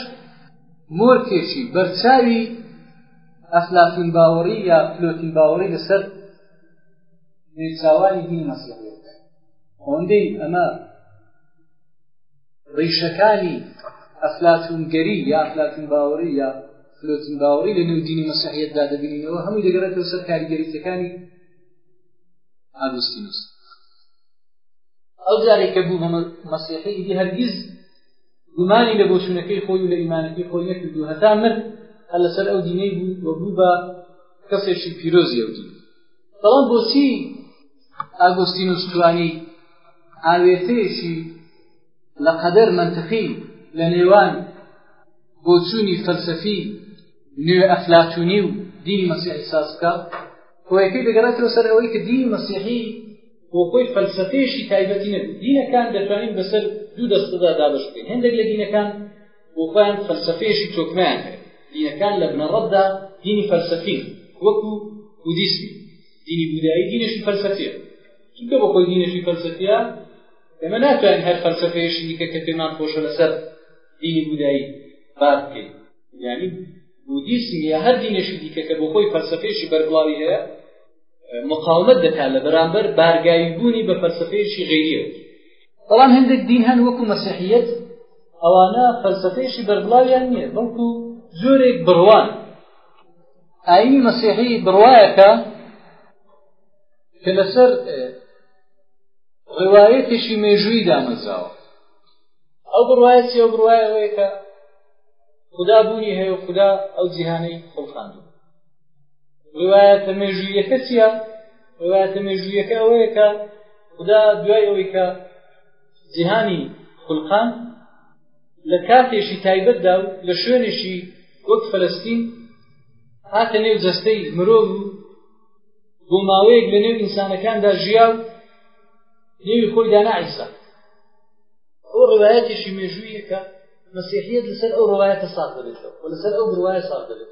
مۆرکێکی بەرچاوی ئەفلاتون باوەڕی یا پلۆتین باوەڕی لەسەر نێچاوانی دینی مەسیحیەت ئەوەندەی ئەمە ڕیشەکانی ئەفلاتونگەری یا ئەفلاتون باوەڕی یا فلوتن باوەڕی لە نێو دینی مەسیحیەتدا دەبینینەوە هەمووی دەگەڕێتەوە سەر کاریگەریتەکانی ئاگوستینوس ئەو جارێک کە بوو مەسیحی ئیدی هەرگیز گومانی لە بۆچوونەکەی خۆی و لە ئیمانەکەی خۆی نەکرد و هەتا مرد هەر لەسەر ئەو دینەی بوو و بوو بە کەسێکی پیرۆزی ئەو دین بەڵام بۆچی ئاگۆستینوس توانی ئاوێتەیەکی لە قەدەر منتقی لە نێوان بۆچوونی فەلسەفی نوێ ئەفلاتونی و دینی مەسیح ساز بکە کۆیەکەی دەگەڕێتەوە سەر ئەوەی کە دینی مەسیحی بۆ خۆی فەلسەفەیەشی تایبەتی نەبێت دینەکان دەتوانین بەسەر دوو دەستەدا دابش بکەین هەندێک لە دینەکان بۆ خۆیان فەلسەفەیەشی تۆکمیان کرد دینەکان لە بنەڕەتدا دینی فەلسەفی وەکو بودیسمی دینی بودایی دینێکی فەلسەفیە چونکە بە خۆی دینێکی فەلسەفیە ئێمە ناتوانین هەر فەلسەفەیەشی دیکە کە پێمان خۆشە لەسەر دینی بودایی بار بکەین یعنی بودیسم یا هەر دینێکی دیکە کە بۆ خۆی فەلسەفەیەکی بەرگڵاوی هەیە مقاومت دەکات لە بەرامبەر بارگایی بوونی بە فەلسەفەیەکی غەیریە بەڵام هەندێک دین هەن وەکو مەسیحیەت ئەوانە فەلسەفەیەکی بەرگڵاویان نییە بەڵکو جۆرێک بڕوان ئاینی مەسیحی بڕوایەکە کە لەسەر ڕواەتێکی مێژووی دامەزراوە ئەو بڕواە چی ئەو بڕواە ئەوەیە کە خدا بوونی هەیە و خدا ئەو جیهانەی خڵقاندو ڕواەتە مێژوویەکە چییە ڕواەتە مێژوویەکە ئەوەیە کە خدا دوای ئەوەی کە جیهانی خولقان لە کاتێکی تایبەتدا و لە شوێنێکی وەک فەلستین هاتە نێو جەستەی مرۆڤ و بۆ ماوەیەک لە نێو ئینسانەکاندا ژیا و نێوی خۆی دانا عیسا ئەو ڕواەتێکی مێژوویەکە مەسیحیت لەسەر ئەو ڕواەتە ساخ دەبێتەوە و لەسەر ئەو بڕواە ساخ دەبێت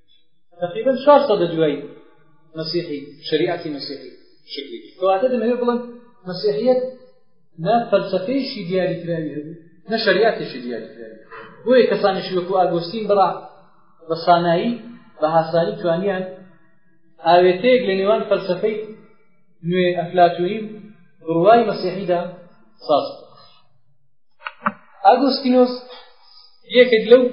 تقریبا چوار سەدە دوای مەسیحی شریعەتی مەسیحی شکلی کەواتە دەمەوێت بڵم مەسیحیت نە فەلسفەیەشی دیاری کراوی هەبوو نە شریعەتێکی دیاری کراوی بۆیە کەسانیشی وەکو ئاگۆستین بڕا بە سانایی بە هاسانی توانیان ئاوێتەیەک لە نێوان فەلسفەی نوێ ئەفلاتوی بڕوای مەسیحیدا ساز ئاگۆستینۆس یەکێک لەو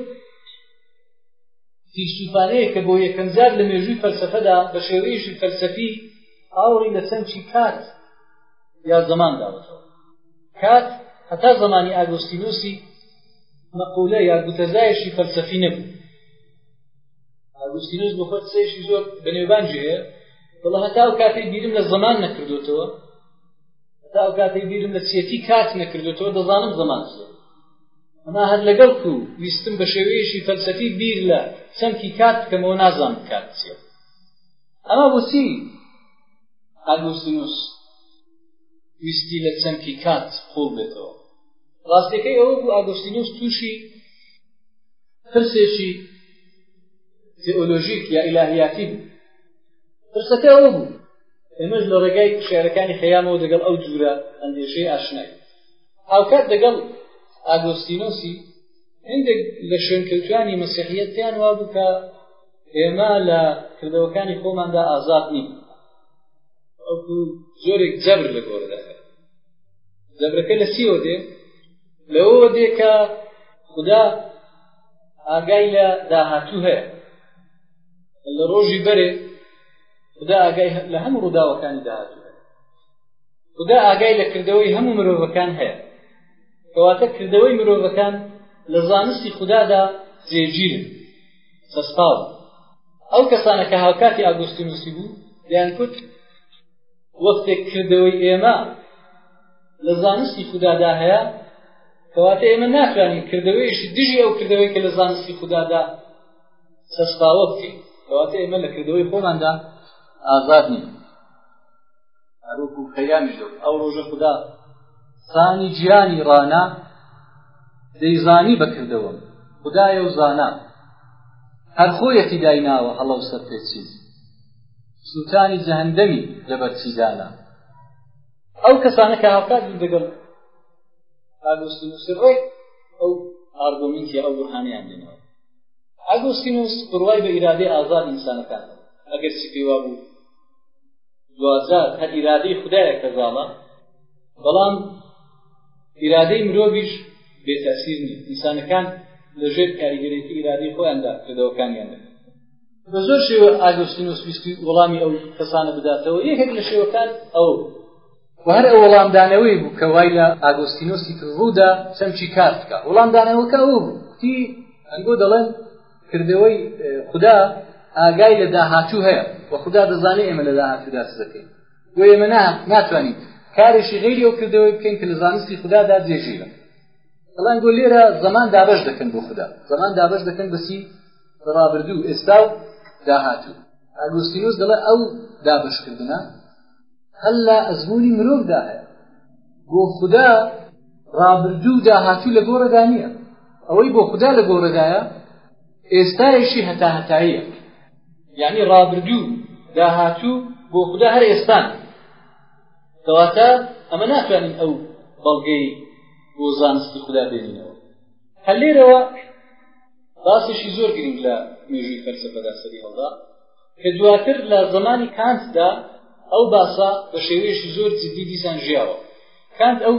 فیلسوفانەیە کە بۆ یەکەمجار لە مێژووی فەلسەفەدا بە شێوەیەشی فەلسەفی ئاوڕی لە چەمکی کات یا زەمان داوەتەوە کات هەتا زمانی ئاگۆستینوسی مەقولە یا گوتەزایشی فەلسەفی نەبوو ئاگوستینوس بۆ خۆت سێشی زۆر بەنێوبانجەیە بەڵە هەتا و کاتێک بیرم لە زمان نەکردوێتەوە هەتا و کاتێک بیرم لە چێتی کات نەکردوێتەوە دەزانم زمان چیە ئەما هەر لەگەڵ تو ویستم بە شێوەیەشی فەلسەفی بیر لە چەمکی کات بکەمەوە نازان کات چیە ئەما بۆچی ئەگوستینوس ویستی لە چەمکی کات قوڵ بێتەوە ڕاستەکەی ئەوە بوو ئاگۆستینوس تووشی پرسێکی تئۆلۆژیک یا ئیلاهیاتی بوو پرسەکە ئەوە بوو ئێمەش لە ڕێگای شارەکانی خەیامەوە دەگەڵ ئەو جوورە ئەندێشەی ئاشنای هاوکات دەگەڵ ئاگۆستینۆسی هندێک لە شوێنکەوتانی مەسیحیت پێیان وا بوو کە ئێمە لە کردەوەکانی خۆماندا ئازاد نین ئەوکو زۆرێک جەبر لە گۆر دەکەن جەبرەکە لە سیەوە دێ لەوەوە دێ کە خدا ئاگای لە داهاتوو هەیە لە ڕۆژی بەرێ خدا ئاگای لە هەموو ڕووداوەکانی داهاتوو خودا ئاگای لە کردەوەی هەموو مرۆڤەکان هەیە کەواتە کردەوەی مرۆڤەکان لە زانستی خودادا جێگیرن سەسپاو ئەو کەسانە کە هاوکاتی ئاگوستینوسی بوو دەیان کوت وەختێک کردەوەی ئێمە لە زانستی خودادا هەیە کەواتە ئێمە ناتوانین کردەوەیش دژی ئەو کردەوەی کە لە زانستی خودادا سەسپاوە بکەین کەواتە ئێمە لە کردەوەی خۆماندا ئازاد نین هەروەکو پەیامی گەوت ئەو ڕۆژە خوددا سانی جیانی ڕانا دەیزانی بەکردەوە خدایە و زانا هەر خۆیەتی دایناوە هەڵە و سەرپێچی سووتانی جەهندەمی لەبەرچیدانە ئەو کەسانە کە هاوکات بوون دەگەڵ ئاگوستین سڕێک ئەو ئارگۆمینتی ئەو بڕهانیان دێنەوە ئاگوستینوس بڕوای بە ئیرادەی ئازاد ئینسانەکان ئەگەر چی پێوا بوو دواجار هەر ئیرادەی خودایە کە زاڵە بەڵام ئیرادەی مرۆڤیش بێتەسیر نیە ئینسانەکان لە ژێر کاریگەرێتی ئیرادەی خۆیاندا کردەوەکانیان دەکەن بە زۆر شێوە ئاگۆستینۆس ویستی وەڵامی ئەو کەسانە بداتەوە یەکێک لە شێوەکان ئەو هەر ئەو وەڵامدانەوەی بوو کە وای لە ئاگۆستینۆسی ڕوودا چەمچی کار بکە وەڵامدانەوەکە ئەو بوو هەنگۆ دەڵێن کردنەوەی خدا ئاگای لە داهاتوو هەیە و خدا دەزانێ ئێمە لە داهاتوودا چ دەکەین و ئێمە ناتوانین کارێکی غیری ئەو کردەوەی بکەین کە لە زانستی خدادا جێژیرە بەڵام گۆ لێرە زەمان دابش دەکەن بۆ خدا زەمان دابش دەکەن بەسی ڕابردوو ئێستا و داهاتوو ئەگوستینوس دەڵێ ئەو دابشکردە هەر لە ئەزموونی مرۆڤدا هەیە بۆ خودا ڕابردوو و داهاتوو لە گۆڕەدا نییە ئەوەی بۆ خودا لە گۆڕەدایە ئێستایشی هەتا هەتاییە یعنی ڕابردوو داهاتوو بۆ خودا هەر ئێستان کەواتە ئەمە ناتوانین ئەو بەڵگەی بۆ زانستی خودا بێنینەوە هەر لێرەوە باسێکی زۆر گرنگ لە مێژووی فەلسەفەدا سەری هەڵدا کە دواتر لە زمانی کانتدا ئەو باسە بە شێوەیەشی زۆر جددی دیسان ژیاوە کانت ئەو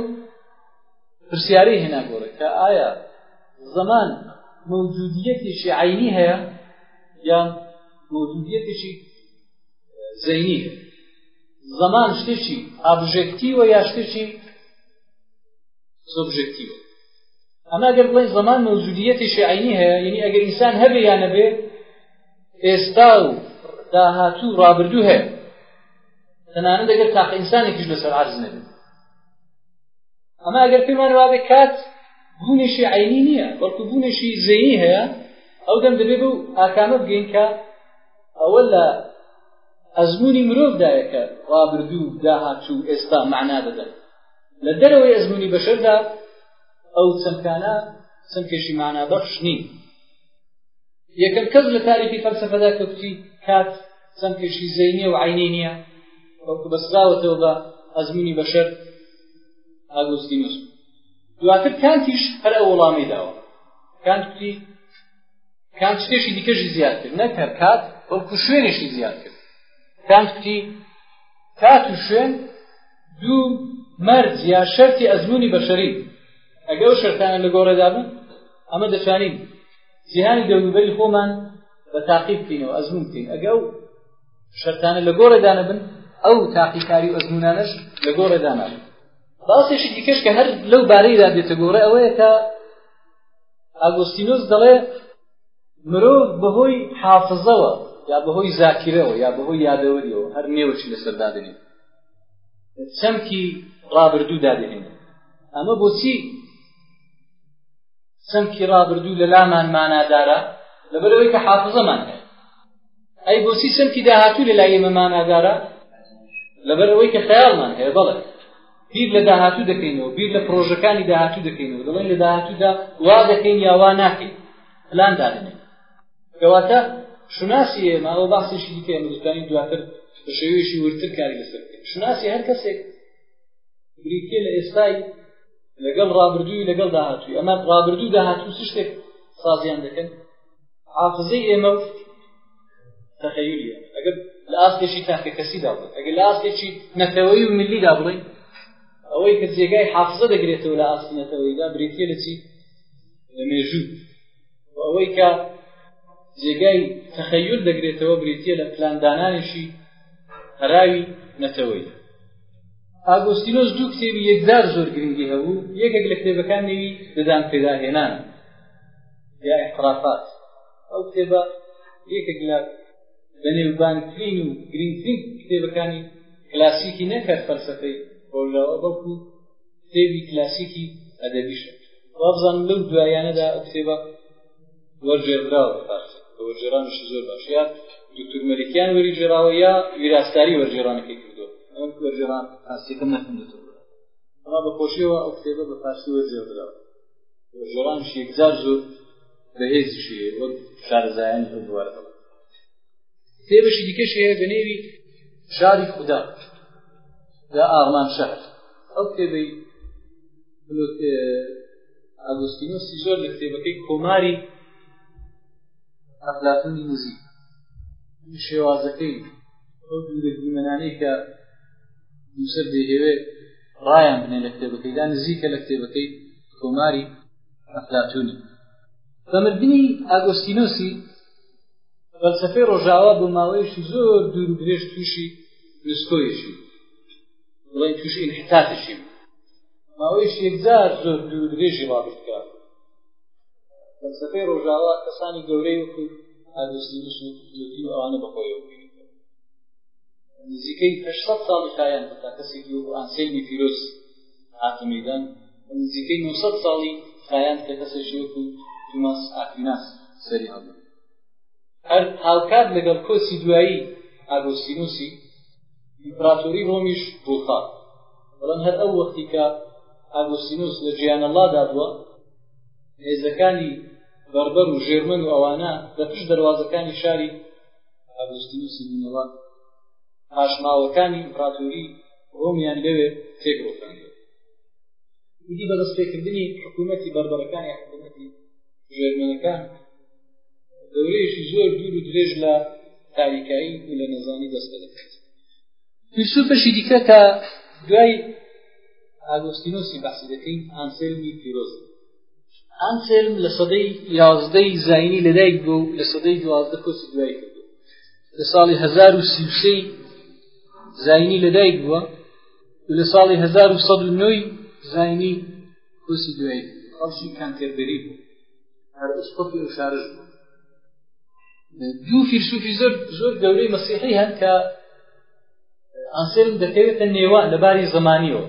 پرسیارەی هێنا گۆڕێت کە ئایا زمان موجودیەتێکی عینی هەیە یان موجودیەتێکی زەینی هەیە زمان شتێکی ئابژێکتیوە یا شتێکی سۆبژێکتیوە ئەمە گەر بڵێن زمان موجودیەتێکی عینی هەیە یعنی ئەگەر ئینسان هەبێ یان نەبێ ئێستا و داهاتوو ڕابردوو هەیە تەنانە دەگەر تاقە ئینسانێکیش لەسەر عرز نەبێت ئەمە ئەگەر پێمان وابێ کات بوونێکی عینی نییە بەڵکو بوونێکی زەینی هەیە ئەو دەم دەبێت و ئاکامە بگەین کە ئەوە لە ئەزمموی مرۆڤدایە کە ڕابردوو داهاتوو ئێستا معنا دەدەن لە دەرەوەی ئەزمموی بەشەردا ئەو چەمکانە چەمکێکی مانابەخش نین یەکەم کەس لە تاریخی فەلسەفەدا کە کوتی کات چەند پێشی زەینیە و عینی نییە وەکو بەسراوەتەوە بە ئەزمونی بەشەر ئاگوستینوس دواتر کانتیش هەر ئەو وڵامی داوە کانت کوتی کان شتێکی دیکەشی زیاد کرد نەک هەر کات بەڵکو شوێنێکی زیاد کرد کان کوتی کات و شوێن دوو مەرج یا شەرتی ئەزمونی بەشەری ئەگەر شەرتانە لە گۆڕێدا بوو ئەمە دەتوانین جیهانی دەوروبەری خۆمان بە تاقی بکەینەوە ئەزمون بکەین ئەگە ئەو شەرتانە لە گۆڕێدا نەبن ئەو تاقیکاری و ئەزمونانەش لە گۆڕێدا نابن باسێکی دیکەش کە هەر لەو بارەیدا دێتە گۆڕێ ئەوەیە کە ئاگۆستینۆس دەڵێ مرۆڤ بەهۆی حافزەوە یا بەهۆی زاکیرەوە یا بەهۆی یادەوەریەوە هەر نێوەچی لەسەر دادنێ چەمکی ڕابردوو دادێنێ ئەمە بۆچی چەمکی ڕابردوو لە لامان مانادارە لەبەرەوەی کە حافزەمان هەیە ئەی بۆچی چەمکی داهاتوو لە لای ئێمە مانادارە لەبەر ئەوەی کە خەیاڵمان هەیە بەڵێ بیر لە داهاتوو دەکەینەوە بیر لە پرۆژەکانی داهاتوو دەکەینەوە دەڵێن لە داهاتوودا وا دەکەین یا وا ناکەین پلان دادنێن کەواتە شوناسی ئێمە ئەوە باسێکی دیکە ئەمریکانی دواتر بە شێوەیەکی ورتر کاری لەسەر شوناسی هەر کەسێک بریتێ لە ئێستای لەگەڵ ڕابردووی لەگەڵ داهاتووی ئەمە ڕابردوو داهاتوو چ شتێک سازیان دەکەن حافزەی ئێمە تەخەیولیە ئەگەر لە ئاستێکی تاکە کەسیدا بڵێ ئەگەر لە ئاستێکی نەتەوەی و ملیدا بڵێ ئەوەی کە جێگای حافزە دەگرێتەوە لە ئاستی نەتەوەیدا برێتە لە چی لە مێژوو ئەوەی کە جێگای تەخەیول دەگرێتەوە برێتە لە پلاندانانیشی هەراوی نەتەوەی ئاگۆستینۆس دوو کتێبی یەکجار زۆر گرنگی هەبوو یەکێک لە کتێبەکان نێوی ددان پێداهێنان یا اعترافات ئەو کتێبە یەکێک لە بەنێوبانترین و گرنگترین کتێبەکانی کلاسیکی نەکرد فەلسفەی بۆلاوە بەڵکو کتێبی کلاسیکی ئەدەبیشە وابزانم لەو دوایانەدا ئەو کتێبە وەرگێڕدراوە لە پارتی بە وەرگێڕانیشی زۆر باش یا دکتور مەلیکیان وەری گێڕاوە یا ویراستاری وەرگێڕانەکەی کردو ئەم وەرگێڕان ئاستەکەم نەخوندێتەوە ئەما بە خۆشیەوە ئەو کتێبە بە پارسی وەرگێڕدراوە وەرگێڕانش یەکجار زۆر بەهێزیشی وەک شارەزایانی ئەو بوارەوە کتێبەشی دیکەش هەیە بە نێوی شاری خودا لە ئاڵمان شەهر ئەو کتێبەی ئەگوستینۆسی زۆر لە کتێبەکەی کۆماری ئەفلاتونی نزیک شێوازەکەی ئەو دوورە دیمەنانەی کە نووسەر دەیهەوێت ڕایان بنێ لە کتێبەکەیدا نزیکە لە کتێبەکەی کۆماری ئەفلاتونی بە مردنی ئاگۆستینۆسی فەلسفەی ڕۆژاوا بۆ ماوەیەکی زۆر دوور درێژ تووشی نسکۆیشی بڵێن تووشی ئینحتاتێکی بوو ماوەیش یەکجار زۆر دوور درێژی ڕابردکە فەلسەفەی ڕۆژاوا کەسانی گەورەی وەکو ئادوسینوس و کوردی و ئەوانە بەخۆیەوە نزیکەی هەشسەد ساڵی خایەن تا کەسێکی وەکو ئانسێلمی فیرۆز هاتە مەیدان نزیکەی 900 ساڵی خایەن کە کەسێکی وەکو توماس ئاکیناس سەری هەڵدا هەر هاوکات لەگەڵ کۆچی دوایی ئاگۆستینوسی ئیمپراتۆری ڕۆمیش ڕووخا بەڵام هەر ئەو وەختی کە ئاگۆستینوس لە جیانەڵادا بووە هێزەکانی بەربەر و ژێرمن و ئەوانە لە پشت دەواازەکانی شاری ئاگۆستینوسی منەڵات پاشماوەکانی ئیمپراتۆری ڕۆمیان لەوێ تێگرۆکان ئیدی بەدەستپێکردنی حکوومەتی بەربەرەکانی حکوومەتی ژێرمنەکان دەورەیەکی زۆر دوور و درێژ لە تاریکایی و لە نەزانی دەست پێ دەکات فیلسوفەشی دیکە کە دوای ئاگۆستینۆسی باسی دەکەین ئانسێلمی پیرۆز ئانسێلم لە سەدەی یازدەی زینی لەدایک بوو و لە سەدەی دوازدە کۆچی دوای کردو لە ساڵی 1930 زینی لەدایک بووە و لە ساڵی 1990 زینی کۆچی دوای خەڵکی کانتێربەری بوو ئەرئوسقفی ئەو شارش بوو دوو فیلسوفی زۆر زۆر گەورەی مەسیحی هەن کە ئاسێلم دەکەوێتە نێوان لەباری زمانیەوە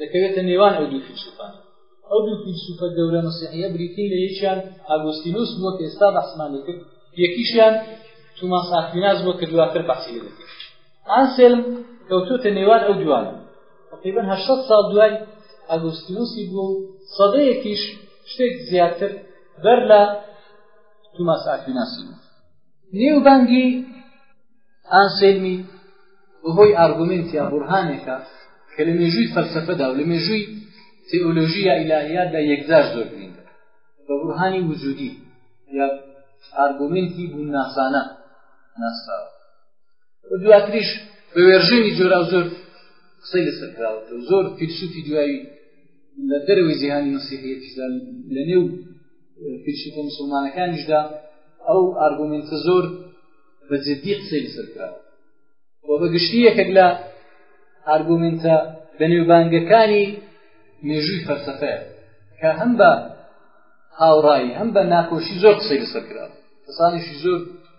دەکەوێتە نێوان ئەو دوو فیلسوفان ئەو دوو فیلسوفە گەورە مەسیحە بریتین لە یەکیان ئاگۆستینوس بووە کە ئێستا بەحسمانی کرد یەکیشیان توماس ئاکویناس بووە کە دواتر بەحسی لێ دەکرد ئانسێلم کەوتووتە نێوان ئەو دووانە، تەقریبەن هەشت سەد ساڵ دوای ئاگوستینوسی بووە و سەدەیەکیش شتێک زیاتر بەر لە توماس ئاکویناسی بوو. نێوبانگی ئانسێلمی بەهۆی ئارگومنت یا بورهانێکە کە لە مێژووی فەلسەفەدا و لە مێژووی تئۆلۆژی یا ئیلاهیاتدا یەکجار زۆر گرینگە بە بورهانی وجودی یا ئارگومنتی بوونناسانە ناسراوە و دواتریش بە وێرژێنی جۆرا زۆر قسەی لەسەر کراوەتە زۆر فیلسوفی دوایی لە دەرەوەی جیهانی مەسیحیەتیشدا لە نێو فیلسوفە مسلمانەکانیشدا ئەو ئارگومنتە زۆر بە جددی قسەی لەسەر کراوە و بە گشتی یەکێک لە ئارگومنتە بەنێوبانگەکانی مێژووی فەرسەفەیە کە هەم بە هاوڕایی هەم بە ناخۆشی زۆر قسەی لەسەر کراوە کەسانیشی زۆر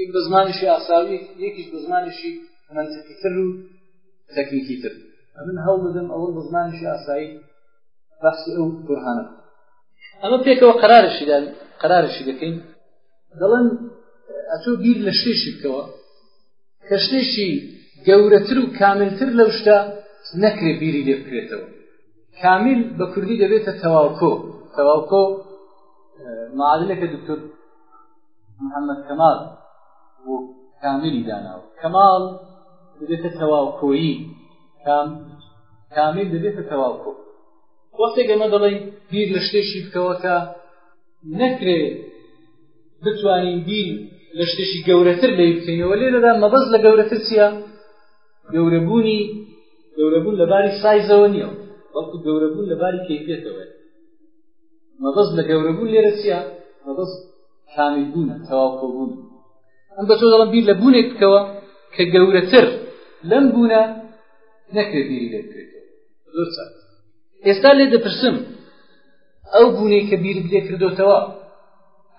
یەک بە زمانیشی ئاساوی یەکیش بە زمانیشی منتقیتر و تەکنیکی تر ئەمن هەوڵ بدەم ئەوە بە زمانیشی ئاسایی بەحسی ئەو بورهانە ئەمە پێکەوە قرارشی قرارشی دەکەین دەڵێن ئەتۆ بیر لە شتێکی بکەوە کە شتێکی گەورەتر و کاملتر لەو شتە نەکرێ بیری لێ بکرێتەوە کامیل بە کوردی دەبێتە تەواوکۆ تەواوکۆ معادلەکە دکتۆر محەمەد کەماڵ بۆ کاملی داناوە کەماڵ دەبێتە تەواوکۆیی کامیل دەبێتە تەواوکۆ وەختێک ئەمە دەڵێین بیر لە شتێکی بکەوە کە نەکرێ بتوانین بیر لە شتێکی گەورەتر لی بکەینەوە لێرەدا مەبەز لە گەورەتر چییە گەورەبوونی گەورەبوون لەباری سایزەوە نییە بەڵکو گەورەبوون لەباری کەیفێتەوە مەبەست لە گەورەبوون لێرە چییە مەبەست کامیل بوونە تەواو کۆبوون ئەم بە تۆ دەڵم بیر لە بوونێک بکەوە کە گەورەتر لەم بوونە نەکرێت بیری لێ بکرێتەوە زۆر چاک ئێستا لێ دەپرسم ئەو بوونێ کە بیرت لێ کردوتەوە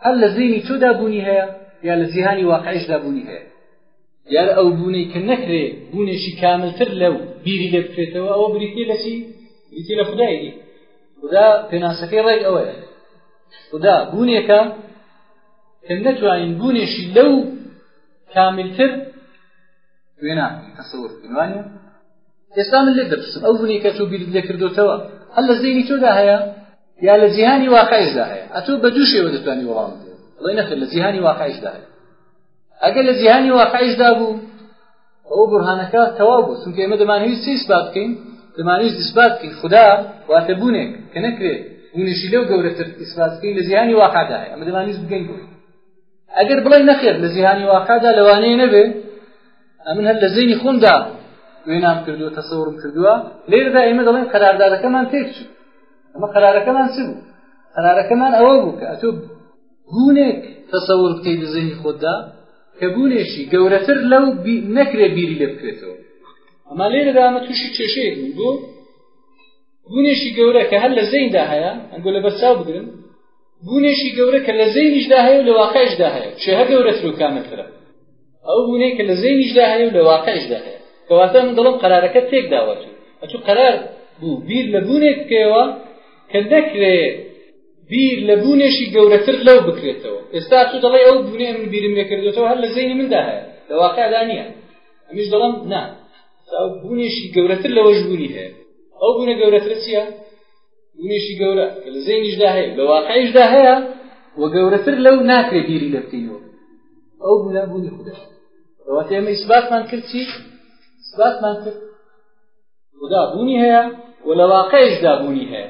هەر لە زەینی تۆدا بوونی هەیە یا لە جیهانی واقعیشدا بوونی هەیە یار ئەو بوونەی کە نەکرێ بوونێکی کاملتر لەو بیری لێ بکرێتەوە ئەوە بریتێ لەچی بریتێ لە خدایدی خدا پێناسەکەی ڕێک ئەوەیە خدا بوونێکە کە نەتوانین بوونێشی لەو کاملتر وێنا تەسەور بکەنوانە ئێستا من لێ دەپرسم ئەو بوونی کە تۆ بیرت لێ کردوتەوە هەر لە زەینی تۆدا هەیە یا لە جیهانی واقعیشدا هەیە ئەتۆ بە دوو شێوە دەتوانانی وەڵام بڵێ نەخێت لە جیهانی واقعیشدا هەیە ئەگەر لە جیهانی واقعیشدا بوو ئەو بورهانەکە تەواو بوو چونکە ئێمە دەمانویست چی ئیسبات بکەین دەمانویست ئیسبات بکەین خدا واتە بوونێک کە نەکرێت بوونیشی لەو گەورەتر ئیسبات بکەین لە جیهانی واقعدا هەیە ئەمە دەمانویست بگەین بۆی ئەگەر بڵێ نەخێر لە جیهانی واقعدا لەوانەیە نەبێ ئەمن هەر لە زەینی خۆمدا وێنام کردووە تەسەورم کردووە لێرەدا ئێمە دەڵێن قەراردادەکەمان تێک چوو ئەمە قەرارەکەمان چ بوو قەرارەکەمان ئەوە بوو کە ئەتۆ بوونێک تەسەور بکەیت لە زەینی خۆتدا کە بوونێکی گەورەتر لەو نەکرێ بیری لێ بکرێتەوە ئەما لێ دەدامە تووشی کێشەیە بوو بۆ بوونێکی گەورە کە هەر لە زەیندا هەیە ئەنگۆ لە بەرچاو بگرن بوونێکی گەورە کە لە زەینیشدا هەیە و لە واقعیشدا هەیە چێ هە گەورەتر و کامەترە ئەو بوونەی کە لە زەینیشدا هەیە و لە واقعیشدا هەیە کەواتە من دەڵم قەرارەکە تێک داوەتو ئەتو قەرار بوو بیر لە بوونێک بکەوە کە دەکرێت بیر لە بوونێکی گەورەتر لەو بکرێتەوە ئێستا تو دەڵێ ئەو بوونێ من بیرم نەکردێتەوە هەر لە زەینی مندا هەیە لە واقعدا نییە ئەمیش دەڵم نا ئەو بوونێکی گەورەتر لەوەش بوونی هەیە ئەو بوونە گەورەتر چییە بوونێکی گەورە کە لە زەینیشدا هەیە لە واقعیشدا هەیە و گەورەتر لەو ناکرێ بیری لە بکەینەوە ئەو بوونە بوونی خوددا ئەوەتە ئێمە ئیسباتمان کرد چی ئیسباتمان کرد خدا بوونی هەیە و لە واقعیشدا بوونی هەیە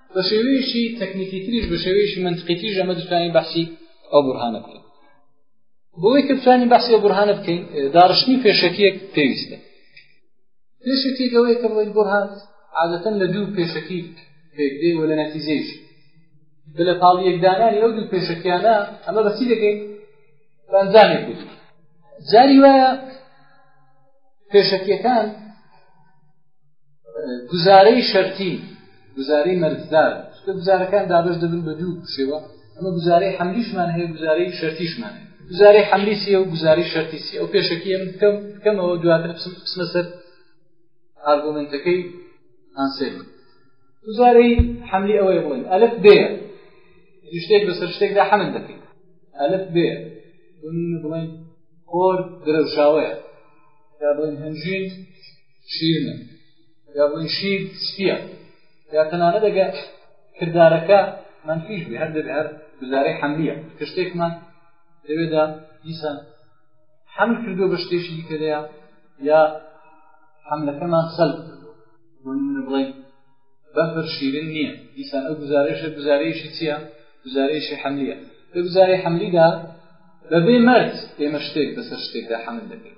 بە شێوەیەکی تەکنیکی تریش بە شێوەیەکی منتقی تریش ئەمە دەتوانین بەحسی ئەو بورهانە بکەین بۆی کە بتوانین بەحسی ئەو بورهانە بکەین داڕشتنی پێشەکیەک پێویستە پێشەکی گەوەیە کە بڵێن بورهان عادەتەن لە دوو پێشەکی پێکدێ و لە نەتیزەیش بلە پاڵ یەکدانانی ئەو دوو پێشەکیانە ئەمە بەسی دەگەین بە ئەنجامێک بوو جاری وایە پێشەکیەکان گوزارەی شەرتی گوزارەی مەرجدار چکە گوزارەکان دابش دەبن بە دوو شێوە ئەمە گوزارەی حەملیشمان هەیە گوزارەی شەرتیشمان هەیە گوزارەی حەملی سیە و گوزاری شەرتی سیە و پێشەکی ئەم بکەم بکەمەوە دواتر قسمە سەر ئارگومنتەکەی ئانسێن گوزارەی حەملی ئەوەی بڵێن ئەلف بێ شتێک بەسەر شتێکدا حەمل دەکەین ئەلف بێ بڵێن خۆر درەوشاوەیە یا بڵێن هەمژین شیرنە یا بڵێن شیر سپیە یا تەنانە دەگە کردارەکە منفیش بێ هەر دەبێ هەر گزارەی حەملیە کە شتێکمان لەوێدا دیسان حەمل کردو بە شتێکی دیکەدەیە یا حەملەکەمان سەل بڵێن بەفر شیرن نییە دیسان ئەو گزارێشە گزارەیەشی چییە گزارەیەشی حەملیە لە گزارەی حەملیدا بەبێ مەرج ئێمە شتێک بەسەر شتێکدا حەمل دەکەین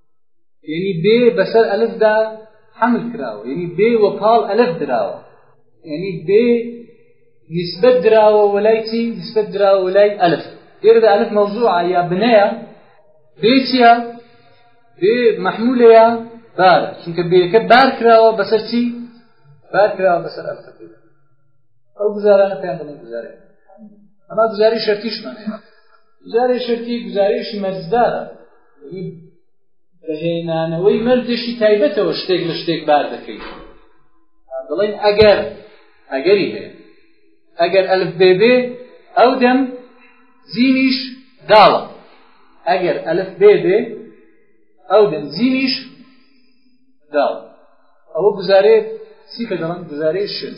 یعنی بێ بەسەر ئەلفدا حمل کراوە یعنی بێ وە پاڵ ئەلف دراوە یعنی بێ نسبەت دراوە وەلای چی نسبەت دراوە وەلای ئەلف ئێرەدا ئەلف مەوزوعە یا بنەیە بێ چیە بێ مەحمولەیە بارە چونکە بێەکە بار کراوە بەسەر چی بار کراوە بەسەر ئەلف ئەو گزارانە پێیان دەڵێن گزارێ ئەما گزاری شەرتیشمان هەیە جارێ شەرتی گوزارشی مەرزدار بەهێنانەوەی مەرزێکی تایبەتەوە شتێک لە شتێک بار دەکەیت دەڵێن ئەگەر ئەگەری هەیە ئەگەر ئەلف بێ بێ ئەو دەم زینیش داڵە ئەگەر ئەلف بێ بێ ئەو دەم زینیش داڵە ئەوە گوزارێ چی کە دەڵم گوزارەی شێت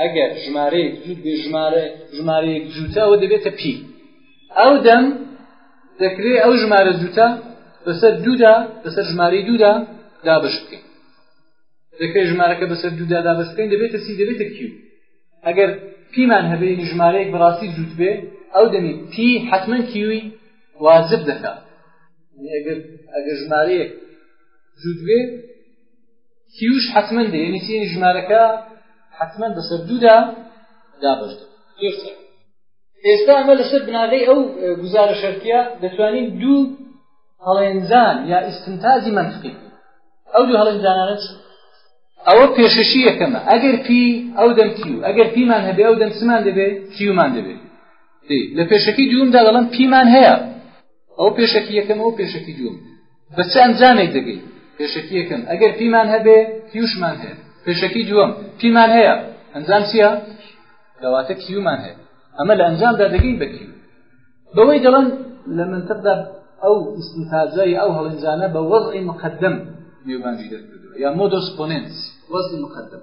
ئەگەر ژمارەیەک جووت بێ ژمارە ژمارەیەک جووتە ئەوە دەبێتە پی ئەو دەم دەکرێت ئەو ژمارە جووتە بەسەر دوودا بەسەر ژمارەی دوودا دابش بکەین دەکرێت ژمارەکە بەسەر دوودا دابش بکەین دەبێتە سی دەبێتە کیو ئەگەر پیمان هەبێت ژمارەیەک بەڕاستی جووت بێ ئەو دەمی پی حتمما کیوی واجب دەکات ئەگەر ئەگەر ژمارەیەک جووت بێ سیوش حتمما دێ یعنی سێری ژمارەکە حتمما بەسەر دوودا دابشت ئێستا ئەمە لەسەر بناغەی ئەو گزارە شەرتیە دەتوانین دوو هەڵێنجان یا ئیسنتازی منطقی ئەو دوو هەڵێنجانانە چی ئەوە پێشەشی یەکەمە ئەگەر پی ئەو دەم کیو ئەگەر پیمان هەبێ ئەو دەم سمان دەبێ کیومان دەبێت لە پێشەکی دوومدا دەڵم پیمان هەیە ئەو پێشەکی یەکەم ئەو پێشەکی دووم بە چ ئەنجامێک دەگەین پێشەکی یەکەم ئەگەر پیمان هەبێ کیوشمان هەیە پێشەکی دووەم پیمان هەیە ئەنجام چییە لەواتە کیومان هەیە ئەمە لە ئەنجامدا دەگەین بە کیو بەوەی دەڵێن لە منتقدا ئەو استنتاجای ئەو هەڵنجانە بە وەزعی مقدم نێوبانجی دەکردەوە یا مۆدۆس پۆننس وەزی مقدم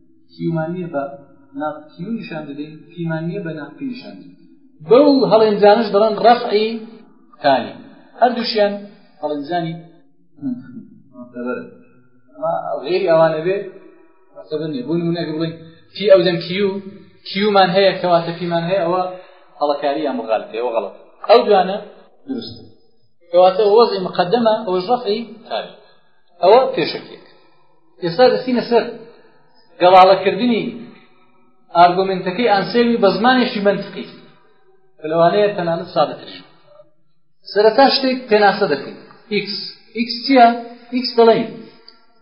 کیمانییە بە ناقکیو نیشان دەدەین کیمانییە بە ناقکی نیشان دەدەین بەو هەڵێنجانش دەڵێن ڕەفعی تالی هەردووشیان هەڵێنجانی مەنتەبەرن ئەما غێری ئەوانە بێ مەسەبە نیە بۆ نمونە گە بڵێین کی ئەو دەم کیو کیومان هەیە کەواتە پیمان هەیە ئەوە هەڵەکاری یان مغال پێوە غەڵەت ئەو دوانە دروستە کەواتە وەزی مقدمە ئەوەش ڕەفعی تالی ئەوە پێشەکێک ئێستا دەستینە سەر گەڵاڵەکردنی ئارگۆمنتەکەی ئانسێوی بە زمانێکی منتقی لەوانەیە تەنانەت سادەترش سەرەتا شتێک پێناسە دەکەین ئیکس ئیکس چییە ئیکس دەڵێن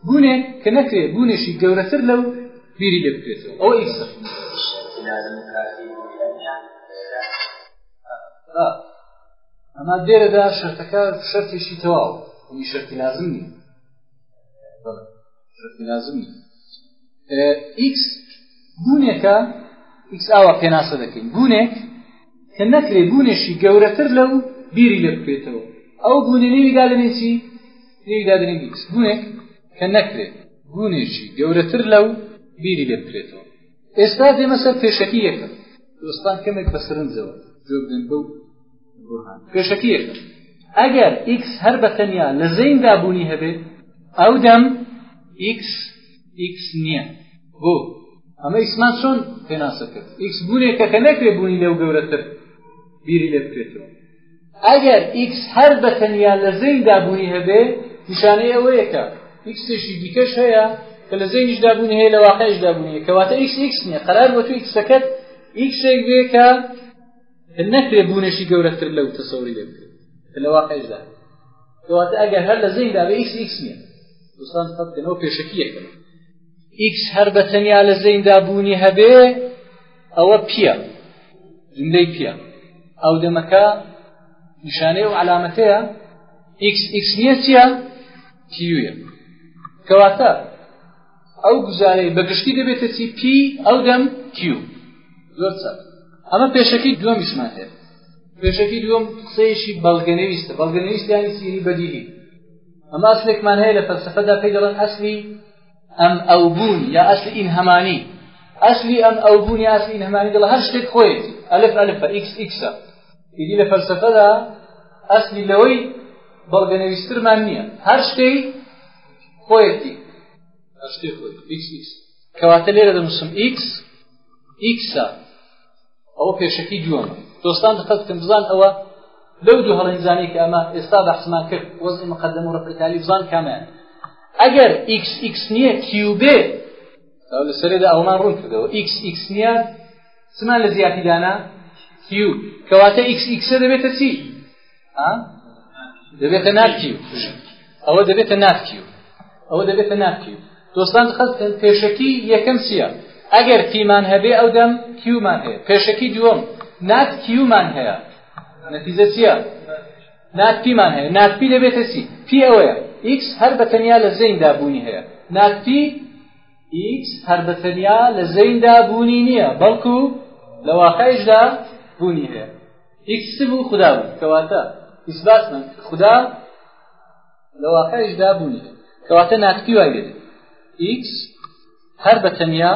بوونێک کە نەکرێت بوونێکی گەورەتر لەو بیری لێ بکرێتەوە ئەوە ئیکس آه. ئەما دێرەدا شەرتەکە شەرتێکی تەواو ئەنی شەرتی لازم نیە شەرتی لازم نیە ئیکس بوونێکە ئیکس ئاوا پێناسە دەکەین بوونێک کە نەکرێ بوونێکی گەورەتر لەو بیری لێ بکرێتەوە ئەو بوونی نێویدا لەنێ چی نێویدا دەنێ ئیکس بوونێک کە نەکرێت بوونێکی گەورەتر لەو بیری لێ بکرێتەوە ئێستا دێمە سەر پێشەکی یەکە دۆستان کەمێک بە سرنجەوە جۆر بێن بەو بۆرهان پێشەکی یەکە ئەگەر ئیکس هەر بە تەنیا لە زەیندا بوونی هەبێت ئەو دەم ئیکس ئیکس نییە بۆ ئەمە ئیسمان چۆن پێناسە کرد ئیکس بوونێکە کە نەکرێ بوونی لەو گەورەتر بیری لێ بکرێتەوە ئەگەر ئیکس هەر بە تەنیا لە زەیندا بوونی هەبێ، نیشانەی ئەوەیە کە ئیکسێکی دیکەش هەیە کە لە زەینیشدا بوونی هەیە، لە واقعیشدا بوونی هەیە، کەواتە ئیکس ئیکس نییە، قەرار بۆتوو ئیکسەکەت ئیکسێک بێ کە نەکرێ بوونێکی گەورەتر لەو تەسەوری لێ بکرێت کە لە واقعیشدا هەیە. کەواتە ئەگەر هەر لە زەیندا بێ ئیکس ئیکس نییە. دوستان دقت کەنەوە پێشەکیەکەم ئیکس هەر بە تەنیا لە زەیندا بوونی هەبێ ئەوە پییە جملەی پییە ئەو دەمەکە نیشانەی و علامەتەیە ئیکس ئیکس نییە چییە تیوە کەواتە ئەو گوزارەی بەگشتی دەبێتە چی پی ئەو دەم تیو زۆر چەپ ئەمە پێشەکی دووەمیشمان هەیە پێشەکی دووەم قسەیەشی بەڵگەنەویستە بەڵگەنەویستیانی سیری بەدیلی ئەمە ئەسلێکمان هەیە لە فەلسفەدا پێی دەڵێن ئەسلی ئەم ئەو بوون یا ئەسلی ئین هەمانی ئەسلی ئەم ئەو بوون یا ئەسلی ئین هەمانی دڵە هەر شتێک خۆیەتی ئەلف ئەلف بە ئیکس ئیکسە ئیدی لە فەلسەفەدا ئەسلی لەوەی بەڵگەنەویسترمان نییە هەر شتەی خۆیەتی هەر شتێک خۆی ئیکس ئیکس کەواتە لێرە دەنووسم ئیکس ئیکسە ئەوە پێشەکی دووەمە دۆستان دقت بکەن بزان ئەوە لەو دوو هەڵنجانێک ئەمە ئێستا بەحسمان کرد وەزی مقدم و ڕپرکاری بزان کامیان ئەگەر ئیکس ئیکس نییە کیوبێ لە سەرێدا ئەومان ڕوون کردەوە ئیکس ئیکس نییە چمان لە زیاتیدانە کیو کەواتە ئیکس ئیکسە دەبێتە چی دەبێتە ناکتی و ئەوە دەبێتە ناکتی و ئەوە دەبێتە ناکتی و دۆستان خەستن پێشەکی یەکەم چییە ئەگەر تیمان هەبێ ئەو دەم کیومان هەیە پێشەکی دووەم نات کیومان هەیە نەتیزە چییە نات پیمان هەیە نات پی دەبێتە چی پی ئەوەیە ئیکس هەر بە تەنیا لە زەیندا بوونی هەیە نات پی ئیکس هەر بە تەنیا لە زەیندا بوونی نییە بەڵکو لە واقعیشدا بوونی هەیە ئیکس چ بوو خودا بوو کەواتە ئیسباتمان خودا لە واقعیشدا بوونی کەواتە ناکتی وای لێ ئیکس هەر بە تەنیا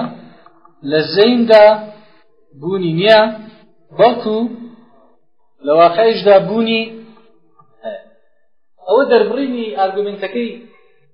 لە زەیندا بوونی نییە بەڵکو لە واقعیشدا بوونی ئەوە دەربڕینی ئارگومنتەکەی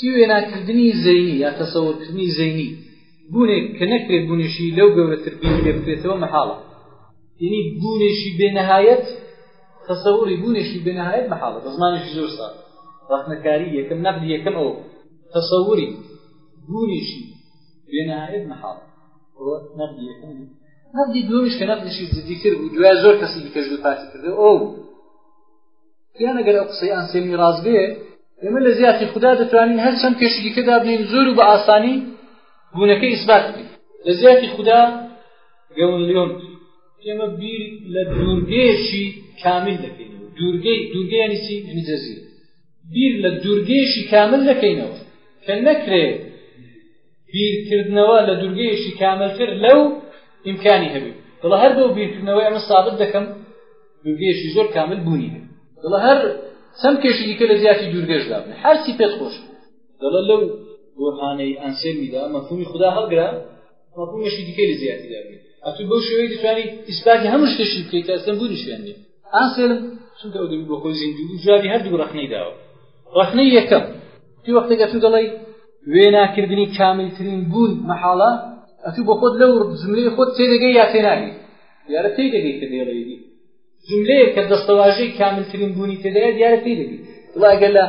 ی وێناکردنی زەینی یا تەسەورکردنی زەینی بوونێک کە نەکرێت بوونیشی لەو گەورەتر بینی لێ بکرێتەوە مەحاڵە یعنی بوونێکی بێنەهایەت تەسەوری بوونێکی بێنەهایەت مەحاڵە بە زمانێکی زۆر سا ڕەخنەکاری یەکەم نەقد یەکەم ئەو تەسەوری بوونێکی بێنەهایەت مەحاڵە نەقد یەکەم نەقدی دووەمیش کە نەقدیشی جدیتر بوو دوای زۆر کەسی دیکەش دووپاتی کردو ئەو یان ئەگەر ئەو قسەی ئانسێلمی ڕاست بێ ئێمە لە زیاتی خودا دەتوانین هەر چەند کێشی دیکە دابنێین زۆر و بە ئاسانی بوونەکە ئیسبات بکەین لە زیاتی خودا گەون لیۆن ئێمە بیر لە دوورگەیەکی کامل دەکەینەوە دوورگەی دوورگەیانی چی یعنی جەزیر بیر لە دوورگەیەکی کامل دەکەینەوە کە نەکرێت بیرکردنەوە لە دوورگەیەکی کاملتر لەو ئیمکانی هەبێت دڵە هەر بەو بیرکردنەوەی ئەمە سابت دەکەم دوورگەیەکی زۆر کامل بوونی هەبێت دڵە هەر چەند کێشی دیکە لە زیاتی دوورگەشدا بن هەرچی پێت خۆش دڵە لەو بۆهانەی ئەنسێمیدا مەفهومی خدا هەڵگرا مەفهومێکی دیکەی لە زیاتیدا بێت ئەتو بەو شێوەی دەتوانانی ئیسپاتی هەموو شتێکی بکەیت ئەسەن بوونی شوێن بێت ئاسێلم چونکە ئەو دەبی بۆ خۆی زیندوو بوو جوابی هەردوو ڕەخنەی داوە ڕەخنەی یەکەم تی وەختێکە تو دەڵی وێناکردنی کاملترین بوون مەحاڵە ئەتوو بۆ خۆت لەو جملەی خۆت تێدەگەی یا تێناگەی دیارە تێی دەگەی کە دێڵێدی جملەیە کە دەستەواژەی کاملترین بوونی تێدایە دیارە تێی دەگەی وڵا ئەگەر لە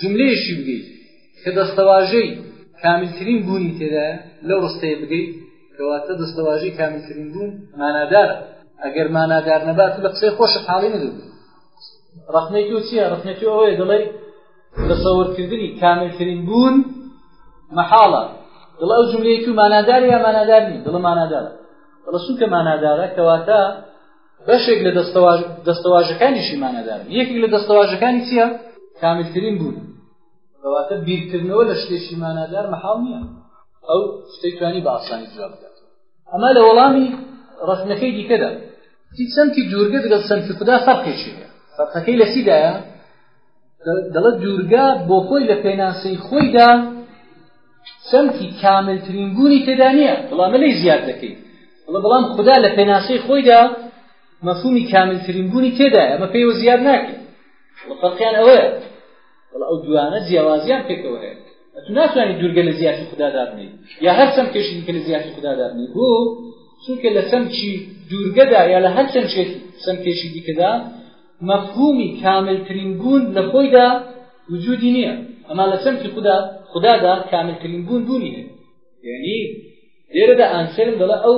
جملەیەشی بگەیت کە دەستەواژەی کاملترین بوونی تێدایە لەو ڕستەیە بگەیت کەواتە دەستەواژی کاملترین بوون مانادارە ئەگەر مانادار نەبات لە قسەی خۆش حاڵی نەدوو ڕخنەی تۆ چییە ڕخنە تۆ ئەوەیە دەڵێ دەسەوەرکردنی کاملترین بوون مەحاڵە دڵ ئەو جملەی تو مانادار یا مانادار نی دڵ مانادارە دڵ سوکە مانادارە کەواتە بەشێک لە دەستەواژەکانیشی مانادارن یەکێک لە دەستەواژەکانی چییە کاملترین بوون کەواتە بیرکردنەوە لە شتێکی مانادار مەحاڵ نییە ئەو شتەی توانی بە ئاسانی جواب بدات ئەما لە وەڵامی ڕەخنەکەی دیکەدا هیچ سەمتی دوورگە دەگەڵ سەمتی خدا فەرقێکی نیە فەرقەکەی لە چیدایە دەڵە دوورگە بۆ خۆی لە پێناسەی خۆیدا سەمتی کاملترین بوونی تێدا نییە بەڵام لەی زیاد دەکەیت بڵە بەڵام خدا لە پێناسەی خۆیدا مەفهومی کاملترین بوونی تێدا ئەمە پێیوە زیاد ناکەیت فەرقیان ئەوەیە بەڵا ئەو دوانە جیاوازیان پێکەوە هەیە ئەتو ناتوانانی دوورگە لە زیاتی خدا دابنی یا هەر چەند کەشی دیکە لە زیاتی خدا دابنی بۆ چونکە لە چەمکی دوورگەدا یا لە هەر چەند چەند کێشی دیکەدا مەفهومی کاملترین بوون لە خۆیدا وجودی نییە ئەما لە چەمکی خدا خدادا کاملترین بوون بوونی هەیە یعنی لێرەدا ئانسێرم دەڵێ ئەو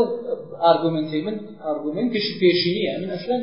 ئارگومنتی من ئارگومنتیش پێشینیە من ئەسلەن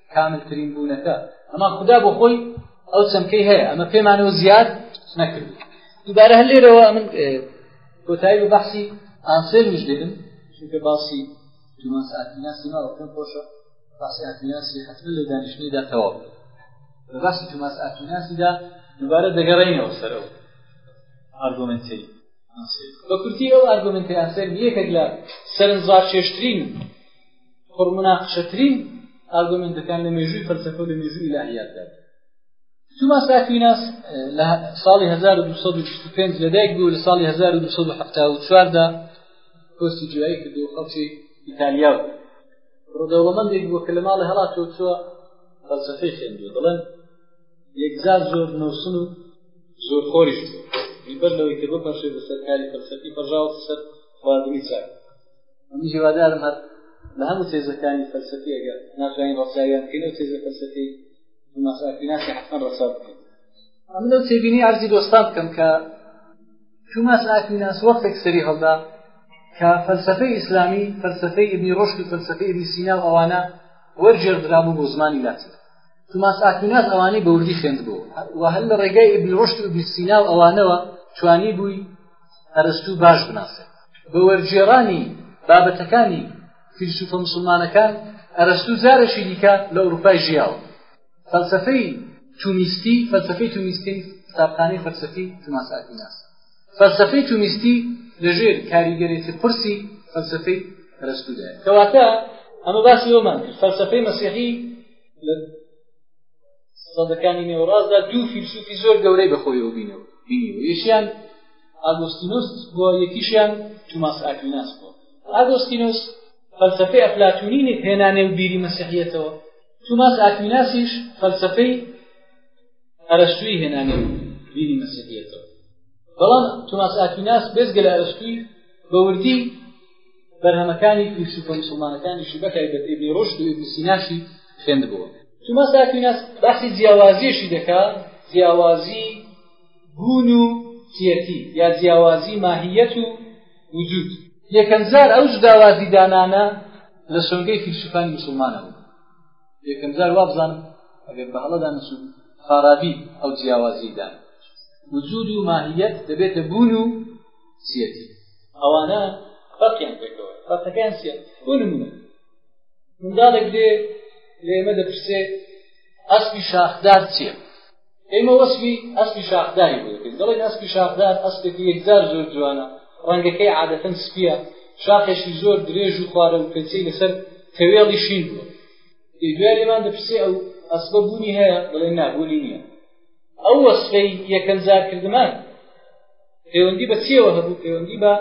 کاملترین بوونەکە ئەما خدا بۆ خۆی ئەو چەمکەی هەیە ئەمە پێمانەوە زیاد نەکرد دوبارە هەر لێرەوە من کۆتایی بە بەحسی ئاسێل مش دێنم چونکە باسی دومان ساعتیناسی ماوە پێم خۆشە باسی ئاتیناسی حتممە لە دانیشتنیدا تەواو بە باسی توماس ئاتیناسیدا دوبارە دەگەڕێنەوە سەرەوە ئارگومنتی بە کورتی ئەو ئارگومنتی ئاسێل یەکێک لە سەرنجڕاکێشترین پڕمناقشەترین ئارگۆمێنتەکان لە مێژووی فەلسەفە و لە مێژووی ئیلاهیاتدا توماس ئاکویناس لە ساڵی 1225 لەدایک بوو لە ساڵی 1274دا پۆستی جوایی کردو خەڵکی ئیتالیا و ڕدەوڵەمەندێک بووە کە لە ماڵی هەڵاتەوە چووە فەلسەفەی خوێندووە دەڵێن یەکجار زۆر نووسن و زۆر خۆریش بەر لەوەی کە بپەرشێ بەسەر کاری فەلسەفی پەژاوە سەر خواردنی چاک من هیوادارم هەر لە هەموو تێزەکانی فەلسەفی ئەگەر ناتوانین ڕەچاویان بکەین و تێزە فەلسەفی توماس ئاکویناسی حەتمەن ڕەچاو بکەین ئەم لەو تێبینی عەرزی دۆستان بکەم کە توماس ئاکویناس وەختێک سەری هەڵدا کە فەلسەفەی ئیسلامی فەلسەفەی ئبنی ڕۆشت و فەلسەفەی ئبنی سینا و ئەوانە وەرجێڕدرابوو بۆ زمانی لاتین توماس ئاکویناس ئەوانەی بەوردی خوێندبوو و هەر لە ڕێگای ئبنی ڕۆشت و ئبنی سینا و ئەوانەوە توانی بووی ئەرەستوو باش بناسێت. بە وەرگێڕانی بابەتەکانی فیلسوفە موسڵمانەکان، ئەرەستوو جارێکی دیکە لە ئەوروپای ژیاوە. فەلسەفەی تومیستی، فەلسەفەی تومیستی قوتابخانەی فەلسەفی توماس ئاکویناس. فەلسەفەی تومیستی لەژێر کاریگەرێتی قورسی فەلسەفەی ئەرەستوودایە. کەواتە ئەمە باسی ئەومان کرد فەلسەفەی مەسیحی لە سەدەکانی نێوەڕاستدا دوو فیلسوفی زۆر گەورەی بەخۆیەوە بینەوە بینیوە یەکیان ئاگۆستینۆس بووە یەکیشیان توماس ئاکویناس بووە ئاگۆستینۆس فەلسەفەی ئەفلاتونی هێنا نێو بیری مەسیحیەتەوە توماس ئاکویناسیش فەلسەفەی ئەرەستوی هێنا نێو بیری مەسیحیەتەوە بەڵام توماس ئاکویناس بێزگە لە ئەرەستوی بە وردی بەرهەمەکانی فیلسوفە مسلمانەکانیشی بەتایبەت ئیبنی ڕشد و ئیبن سیناشی خوێندبووە توماس ئاکویناس باسی جیاوازیەشی دەکا جیاوازی بوون و تیەتی یا جیاوازی ماهیەت و وجود یەکەم جار ئەو جداوازی دانانە لە سۆنگەی فیلسوفانی مسلمانەوە یەکەم جار وابزانم ئەگەر بە هەڵە دانسون فارابی ئەو جیاوازی دان وجود و ماهیەت دەبێتە بوون و سیەتی ئەوانە فەرقیان پێکەوە فەرقەکەیان سیە بۆ نمونە منداڵێک دێ لە ئێمە دەپرسێ ئەسپی شاخدار چیە ئێمە وەسفی ئەسپی شاخداری بکەین دەڵێن ئەسپی شاخدار ئەسپێکی یەکجار زۆر جوانە ڕەنگەکەی عادەتەن سپیە شاخێکی زۆر درێژ و خوارە و پێچەی لەسەر تەوێڵی شین بووە دوێریمان دەپرسێ ئەو ئەسبە بوونی هەیە دەڵێن نابوونی نییە ئەو وەسفەی یەکەم زارکردمان پەیوەندی بە چیەوە هەبوو پەیوەندی بە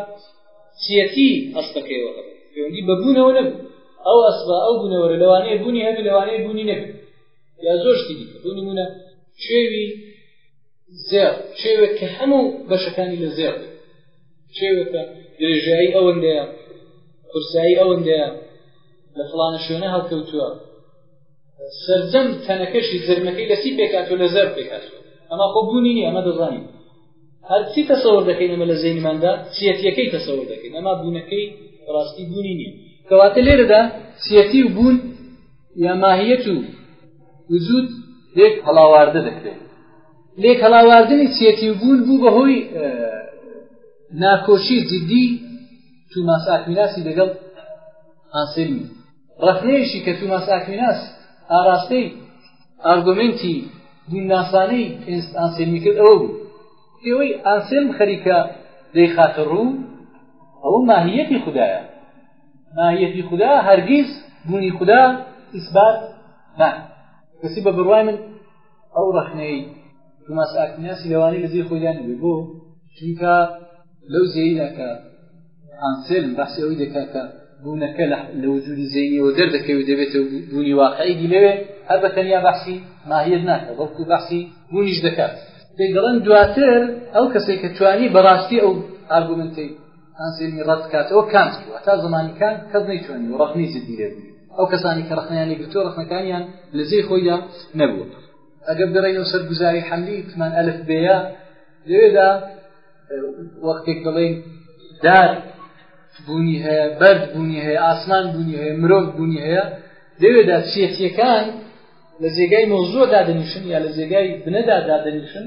چیەتی ئەسپەکەیەوە هەبوو پەیوەندی بە بوونەوە نەبوو ئەو ئەسبە ئەو بوونەوەرە لەوانەیە بوونی هەبی لەوانەیە بوونی نەبی یا زۆر شتی دیکە بۆ نمونە شێوی زێر شێوێک کە هەموو بەشەکانی لە زێر شێوێکە درێژایی ئەوەندەیە قورسایی ئەوەندەیە لە فڵانە شوێنە هەڵکەوتووە سەرجەم تەنەکەشی زرمەکەی لەسی پێکاتۆ لە زەر پێکاتۆ ئەما خۆ بوونی نیە ئەمە دەزانین هەر چی تەسەور دەکەین ئەمە لە زەینماندا چیەتیەکەی تەسەور دەکەین ئەما بوونەکەی ڕاستی بوونی نییە کەواتە لێرەدا چیەتی و بوون یا ماهیەت و وجود لێک هەڵاواردە دەکرێت لێک هەڵاواردنی چیەتی و بوون بوو بەهۆی ناکۆشی جدی توماس ئاکویناسی دەگەڵ ئاسلمی ڕەخنەیەشی کە توماس ئاکویناس ئاراستەی ئارگۆمنتی دینناسانەی ئێنست ئانسێلمی کرد ئەوە بوو پێوەی ئانسێلم خەریکە دەیخاتە ڕوو ئەوە ماهیەتی خوددایە ماهیەتی خوددا هەرگیز بوونی خوددا ئیسبات ناکە کەسی بە بڕوای من ئەو ڕەخنەی توماس ئاکیناسی لەوانەیە لە جێی خۆیدا نەبێ بۆ چونکە لەو جێیدا کە ئانسێلم بەحسی ئەوەی دەکات کە بوونەکە لە وجودی زەینیەوە دەردەکەوێت و دەبێتە بوونی واقعیدی لەوێ هەر بە تەنیا بەحسی ماهیت ناکە بەڵکو بەحسی بوونیش دەکات پێی دەڵێن دواتر ئەو کەسێک کە توانی بەڕاستی ئەو ئارگومنتی ئانسێلمی ڕەت کاتەوە کانت بوو هەتا زمانی کانت کەس نەیتوانی و ڕەخنەی جدی لێ بوو ئەو کەسانی کە ڕەخنەیانی گرتو ڕەخنەکانیان لە جێی خۆیدا نەبوو ئەگەر بڕێنەوە سەر گوزاری حەملی تمان ئەلف بێە لەوێدا وەختێک دەڵێن دار بوونی هەیە بەرد بوونی هەیە ئاسمان بوونی هەیە مرۆڤ بوونی هەیە لەوێدا چیەتیەکان لە جێگای مۆزۆدا دەنیشن یا لە جێگای بنەدا دادەنیشن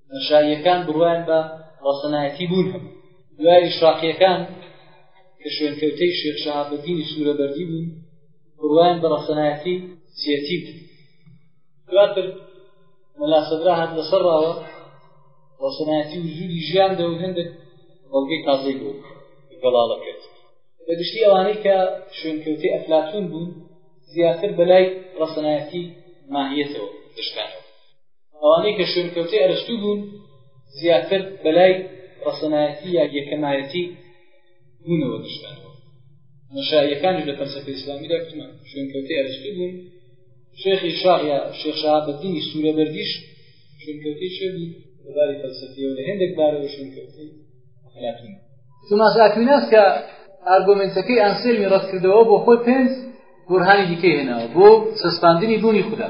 شاهیەکان بڕوایان بە ڕەسەنایەتی بوون هەبوو دوای ئیشراقیەکان کە شوێنکەوتەی شێخ شەهابەدینی سوورەبەردی بوون بڕوایان بە ڕەسەنایەتی سیەتی بوو دواتر مەلا سەدرا هات لەسەر ڕاوە ڕەسەنایەتی وجودی ژیان دەو هەندێک بەڵگەی تازەی بوو گەڵاڵە کرد بە گشتی ئەوانەی کە شوێنکەوتی ئەفلاتون بوون زیاتر بەلای ڕەسەنایەتی ماهیەتەوە دەشکانەوە ئەوانەی کە شوێنکەوتەی ئەرستوو بوون زیاتر بەلای ڕەسەنایەتی یا یەکەمایەتی بوونەوە دشتانەوە مەشایەکانی لە فەلسفە ئیسلامیدا کتمە شوێنکەوتەی ئەرستوو بوون شێخی شاغ یا شێخ شابەدینی سوورە بەردیش شوێنکەوتەی چێ بوو لەباری فەلسفیەوە لە هێندێک بارەوە شوێنکەوتەی ئەفلاتون توماس ئاکویناس کە ئارگۆمنتەکەی ئەنسێلمی ڕەتکردەوە بۆ خۆی پێنج بورهانی دیکەی هێناوە بۆ سەسپاندنی بوونی خوددا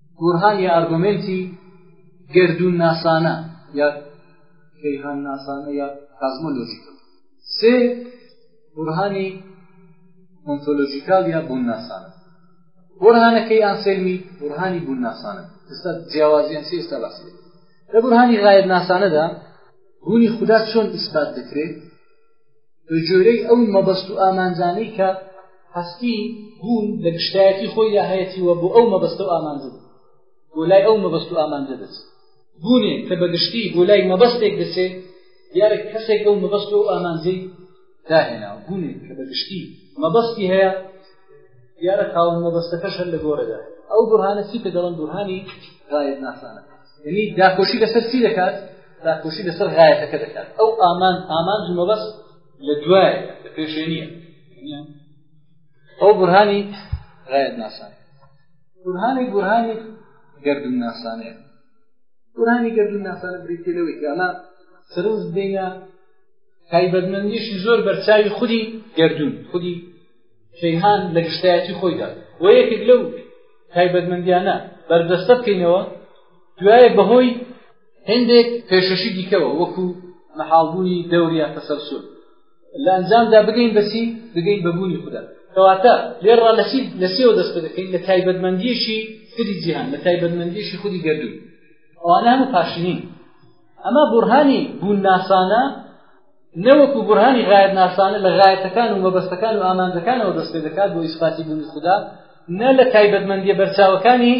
بورهان یا ئارگۆمێنتی گەردوون ناسانە یا کەیهان ناسانە یا کازمۆلۆژیکەڵ سێ بورهانی ئۆنتۆلۆژیکال یا بوون ناسانە بورهانەکەی ئانسێلمی بورهانی بوون ناسانە ئێستا جیاوازیان چی ئێستا باس لە بورهانی غایب ناسانەدا بوونی خوددا چۆن ئیسپات دەکرێت بە جۆرەی ئەو مەبەست و ئامانجانەی کە هەستی بوون لە گشتایەتی خۆیدا هەیەتیوە بۆ ئەو مەبەستە و ئامانجە بۆ لای ئەو مەبەست و ئامانجە دەست بوونێ کە بەگشتی بۆ لای مەبەستێک دەچێت دیارە کەسێک ئەو مەبەست و ئامانجەی داهێنا بوونێ کە بەگشتی مەبەستی هەیە دیارە خاوەن مەبەستەکەش هەر لە گۆڕێدا ئەو بورهانە چی کە دەڵم بورهانی غایب ناسانە یعنی داکۆشی لەسەر چی دەکات داکۆشی لەسەر غایەتەکە دەکات ئەو ئامان ئامانج مەبەست لە دوای لە پێشێ نییە ئەو بورهانی غایەت ناسان بورهانی بورهانی گردون ناسانەیە بورهانی گردون ناسانە بریتێ لەوەی کە ئەمە سەرنج بدەینە تایبەتمەندیشی زۆر بەرچاوی خودی گردون خودی کەیهان لە گشتایەتی خۆیدا و یەکێک لەو تایبەتمەندیانە بەردەستە بکەینەوە دوایە بەهۆی هەندێک پێشەشی دیکەوە وەکو مەحاڵبوونی دەوریا تەسەلسول لە ئەنجامدا بگەین بەسی بگەین بەبوونی خوددا کەواتە لێڕا لەسی لەسیەوە دەست دەکەین لە تایبەتمەندیشی خودی جیهان لە تایبەتمەندیشی خودی گردوون ئەوانە هەموو پاشنین ئەمە بورهانی بوون ناسانە نەوەکو بورهانی غایەتناسانە لە غایەتەکان و مەبەستەکان و ئامانجەکانەوە دەست پێ دەکات بۆ ئیسپاتی بوونی خودا نە لە تایبەتمەندیە بەرچاوەکانی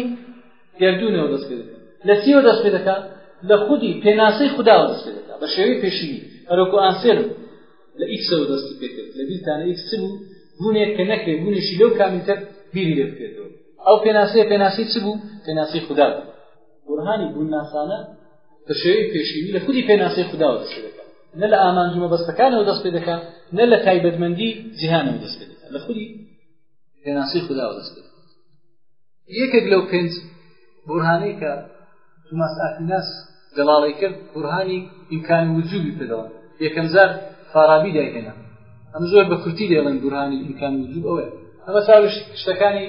گردوونەوە دەست پێ دەکات لە چیەوە دەست پێ دەکات لە خودی پێناسەی خداوە دەست پێ دەکات بە شێوەی پێشینی ئەرۆکو ئانسێر لە ئیکسەوە دەستی پێ کرد لە بیرتانە ئیکس بوو بوونێک کە نەکرێت بوونیشی لەو کامیتر بیری لێ بکرێتەوە ئەو پێناسەیە پێناسی چ بوو پێناسی خدا بوو بورهانی بوونناسانە بە شێوەی پێشینی لە خودی پێناسەی خودداوە دەست دەکات نە لە ئامانج و مەبەستەکانەوە دەست پێ دەکات نە لە تایبەتمەندی جیهانەوە دەست پێ دەکات لە خودی پێناسەی خودداوە دەست پێ یەکێک لەو پێنج بورهانەی کە توماس ئاکیناس گەڵاڵی کرد بورهانی ئیمکان وجوبی پێدەوە یەکەم جار فارابی دایهێنا ئەم زۆر بە کورتی دەڵێن بورهانی ئیمکان وجوب ئەوەیە ئەمە ساوش شتەکانی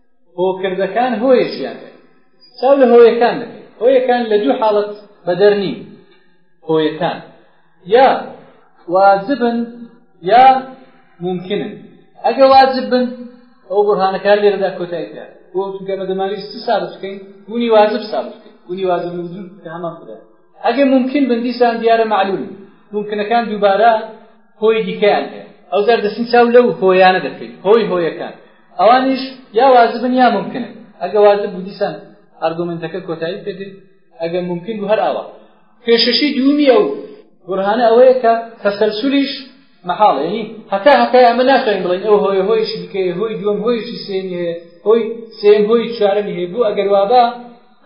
هۆکردەکان هۆیەکیان چاو لە هۆیەکان دەکەن هۆیەکان لە دوو حاڵەت بەدەر نین هۆیەکان یا واجبن یا ممکنن ئەگە واجب بن ئەو بڕهانەکان لێرەدا کۆتای کرا بۆ چونکە بە دەماوی سی سابت بکەین بوونی واجب سابت بکەین بوونی واجب وجود کە هەمان خدا ئەگە ممکن بن دیسان دیارە معلول ممکنەکان دووبارە هۆی دیکەیان هەیە ئەوجار دەچین چاو لەو هۆیانە دەکەین هۆی هۆیەکان ئەوانیش یا واجبن یا ممکنن ئەگە واجب بوو دیسان ئەرگومنتەکە کۆتایی پێدەین ئەگەر ممکن بوو هەر ئاوا پێشەشی دوومی ئەو بورهانە ئەوەیە کە تەسەلسولیش مەحاڵە یعنی هەتا هەتای ئەمە ناتوانین بڵێین ئەو هۆی هۆیشی دیکەیە هۆی دووەم هۆیشی سێمی هەیە هۆی سێم هۆی چوارەمی هەیە بوو ئەگەر وابە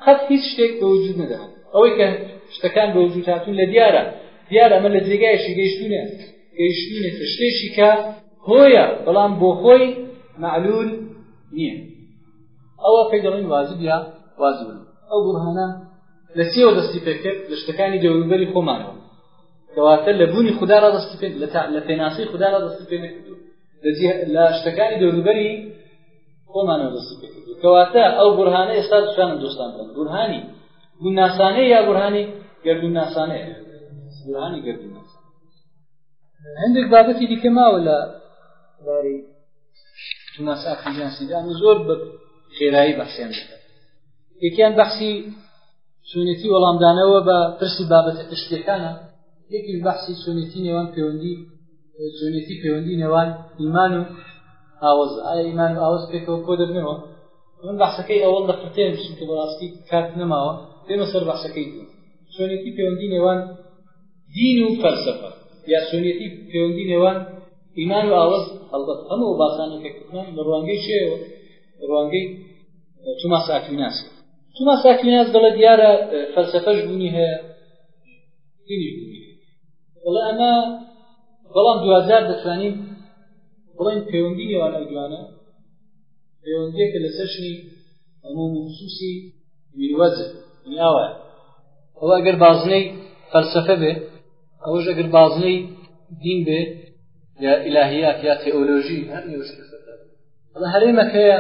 قەت هیچ شتێک بە وجود نەدەهات ئەوەی کە شتەکان بە وجود هاتوون لە دیارە دیارە ئەمە لە جێگایشی گەیشتونێ گەیشتونێ کە شتێکی کە هۆیە بەڵام بۆ خۆی معلول نییە ئەوە پێی دەڵین واجب یا واجب ئەو بڕهانە لە سێوە دەستی پێکرد لە شتەکانی دەوروبەری خۆمانەوە کەواتە لە بوونی خوددا را دەستی پێ لە پێناسی خوددا را دەستی پێ نەکردو لە شتەکانی دەوروبەری خۆمانەوە دەستی پێکردو کەواتە ئەو بورهانە ئێستا دوشانم دۆستان بن بورهانی بوون ناسانەیە یا بورهانی گردون ناسانەیە بورهانی گردون ناسان هەندێک بابەتی دیکە ماوە لە باری توناساقی جنسیدا من زۆر بە خێرایی بەحسیان دەکەم یەکیان بەحسی سونەتی وەڵامدانەوە بە پرسی بابەتە پشتەکانە یەکیش بەحسی سونەتی نێوان پەیوەندی سونەتی پەیوەندی نێوان ئیمان و ئاوەز ئایا ئیمان و ئاوەز پێکەوە کۆ دەبنەوە من بەحسەکەی ئەوەڵ دەقرتێن چونکە بەڕاستی کات نەماوە دێمە سەر بەحسەکەی دی چۆنێتی پەیوەندی نێوان دین و فەلسەفە یا چۆنێتی پەیوەندی نێوان ئیمان و ئاوەز هەڵبەت هەموو باسانە کە کوتمان لە ڕوانگەی چێەوە ڕوانگەی توما ساکویناس توما ساکویناس دەڵە دیارە فەلسەفەش بوونی هەیە دینیش بوونی هەیە دەڵێ ئەمە بەڵام دوجار دەتوانین بڵێن پەیوەندی نێوان ئەو دوانە پەیوەندیەکە لە سەشنی ئەموم و خصوصی میوەزە نیاوە ئەوە ئەگەر بازنەی فەلسەفە بێ ئەوەش ئەگەر بازنەی دین بێ یا ئیلاهیات یا تئۆلۆژی هەر ئەڵە هەرێمەکەیە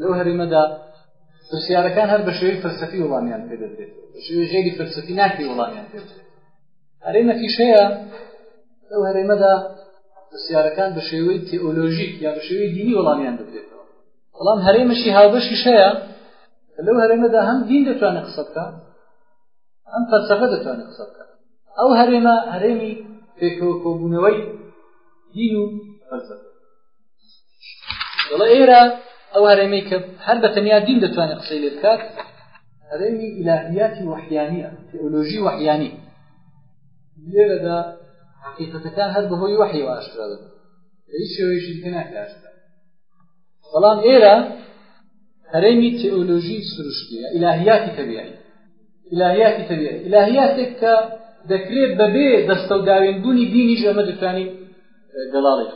لەو هەرێمەدا پرسیارەکان هەر بە شێوی فەلسەفی وڵامیان پێ دەدرێت بە شێوی غێری فەلسەفی ناکری وڵامیان پێ هەرێمەکیش هەیە لەو هەرێمەدا پرسیارەکان بە شێوەی تئۆلۆژیک یا بە شێوەی دینی وەڵامیان دەدرێتەوە بەڵام هەرێمەشی هاوبەشیش هەیە لەو هەرێمەدا هەم دین دەتوانێت قسە بکات ئەم فەلسەفە دەتوانێت قسە بکات ئەو هەرێمە هەرێمی پێکەوە کۆبوونەوەی دین و فەلسەفە دەڵێ ئێرە ئەو هەرێمەی کە هەر بە تەنیا دین دەتوانێت قسەی لێ بکات هەرێمی ئیلاهیاتی وحیانە تئۆلۆژی وحیانی لێرەدا حقیقەتەکان هەر بەهۆی وحی واشترا دەبن هیچ شێوەیەشی دیکە ناکراشتە بەڵام ئێرە هەرێمی تئۆلۆژی سروشتیە ئیلاهیاتی تەبیعی ئیلاهیاتی تەبیعی ئیلاهیاتێک کە دەکرێت بەبێ دەستە و داوێنبوونی دینیش ئەمە دەتوانین گەڵاڵێک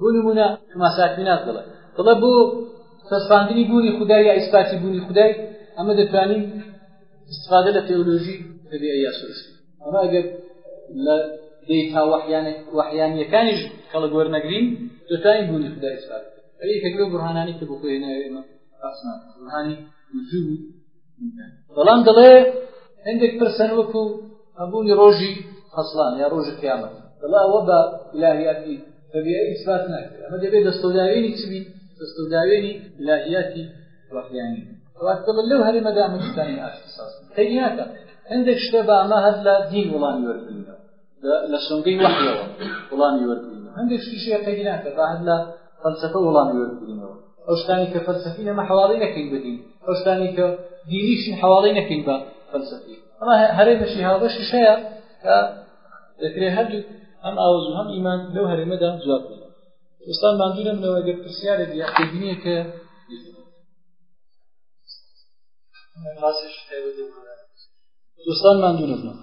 بۆ نمونە توماس ئاکویناس دەڵێت دەڵێ بۆ چەسپاندنی بوونی خودای یا ئیسپاتی بوونی خودای ئەمە دەتوانین استفادە لە تێۆلۆژی دەبێ یا سروشت ئەمە ئەگەر لە دەیتا وەحیانیەکانیش کەڵە گۆر نەگرین دەتوانین بوونی خودای ئیسپات ئەوی کە گرۆ بڕهانانی کە بۆ خۆێناوێمە ئاسمان بڕهانی وجوو بەڵام دەڵێ هەندێک پرسەن وەکو هەبوونی ڕۆژی حەسڵان یا ڕۆژی قیامەت دەڵێ ئەوە بە ئیلاهیاتی تەبیعی ئیسبات ناکرێت ئەمە دەبێت دەستەوداوێنی چبی دەستەوداوێنی ئیلاهیاتی وەحیانی وات دەڵێ لەو هەرێمەدا ئەمە شتانی ئاشتساز سەیری ناکە هەندێک شتە بە ئەمە هەر لە دین وڵامی وەرگرینەوە لە سۆنگەی وەحیەوە وڵامی وەرگین هەندێک شتیشی قەیدی ناکە بە هەر لە فەلسەفە وەڵامی وەربگرینەوە ئەو شتانی کە فەلسەفی ئەمە حواڵی نەکەین بدین ئەو شتانی کە دینیشی حواڵی نەکەین بە فەلسەفی ئەمە هەرێمەشی هاوبەشی شەیە کە دەکرێ هەردوو ئەم ئاوەز و هەم ئیمان لەو هەرێمەدا جواب بێت ئێستان ماندوو نەمنەوە گەر پرسیارێک یا تێبینیە کە دوستان ماندوو نەبنەوە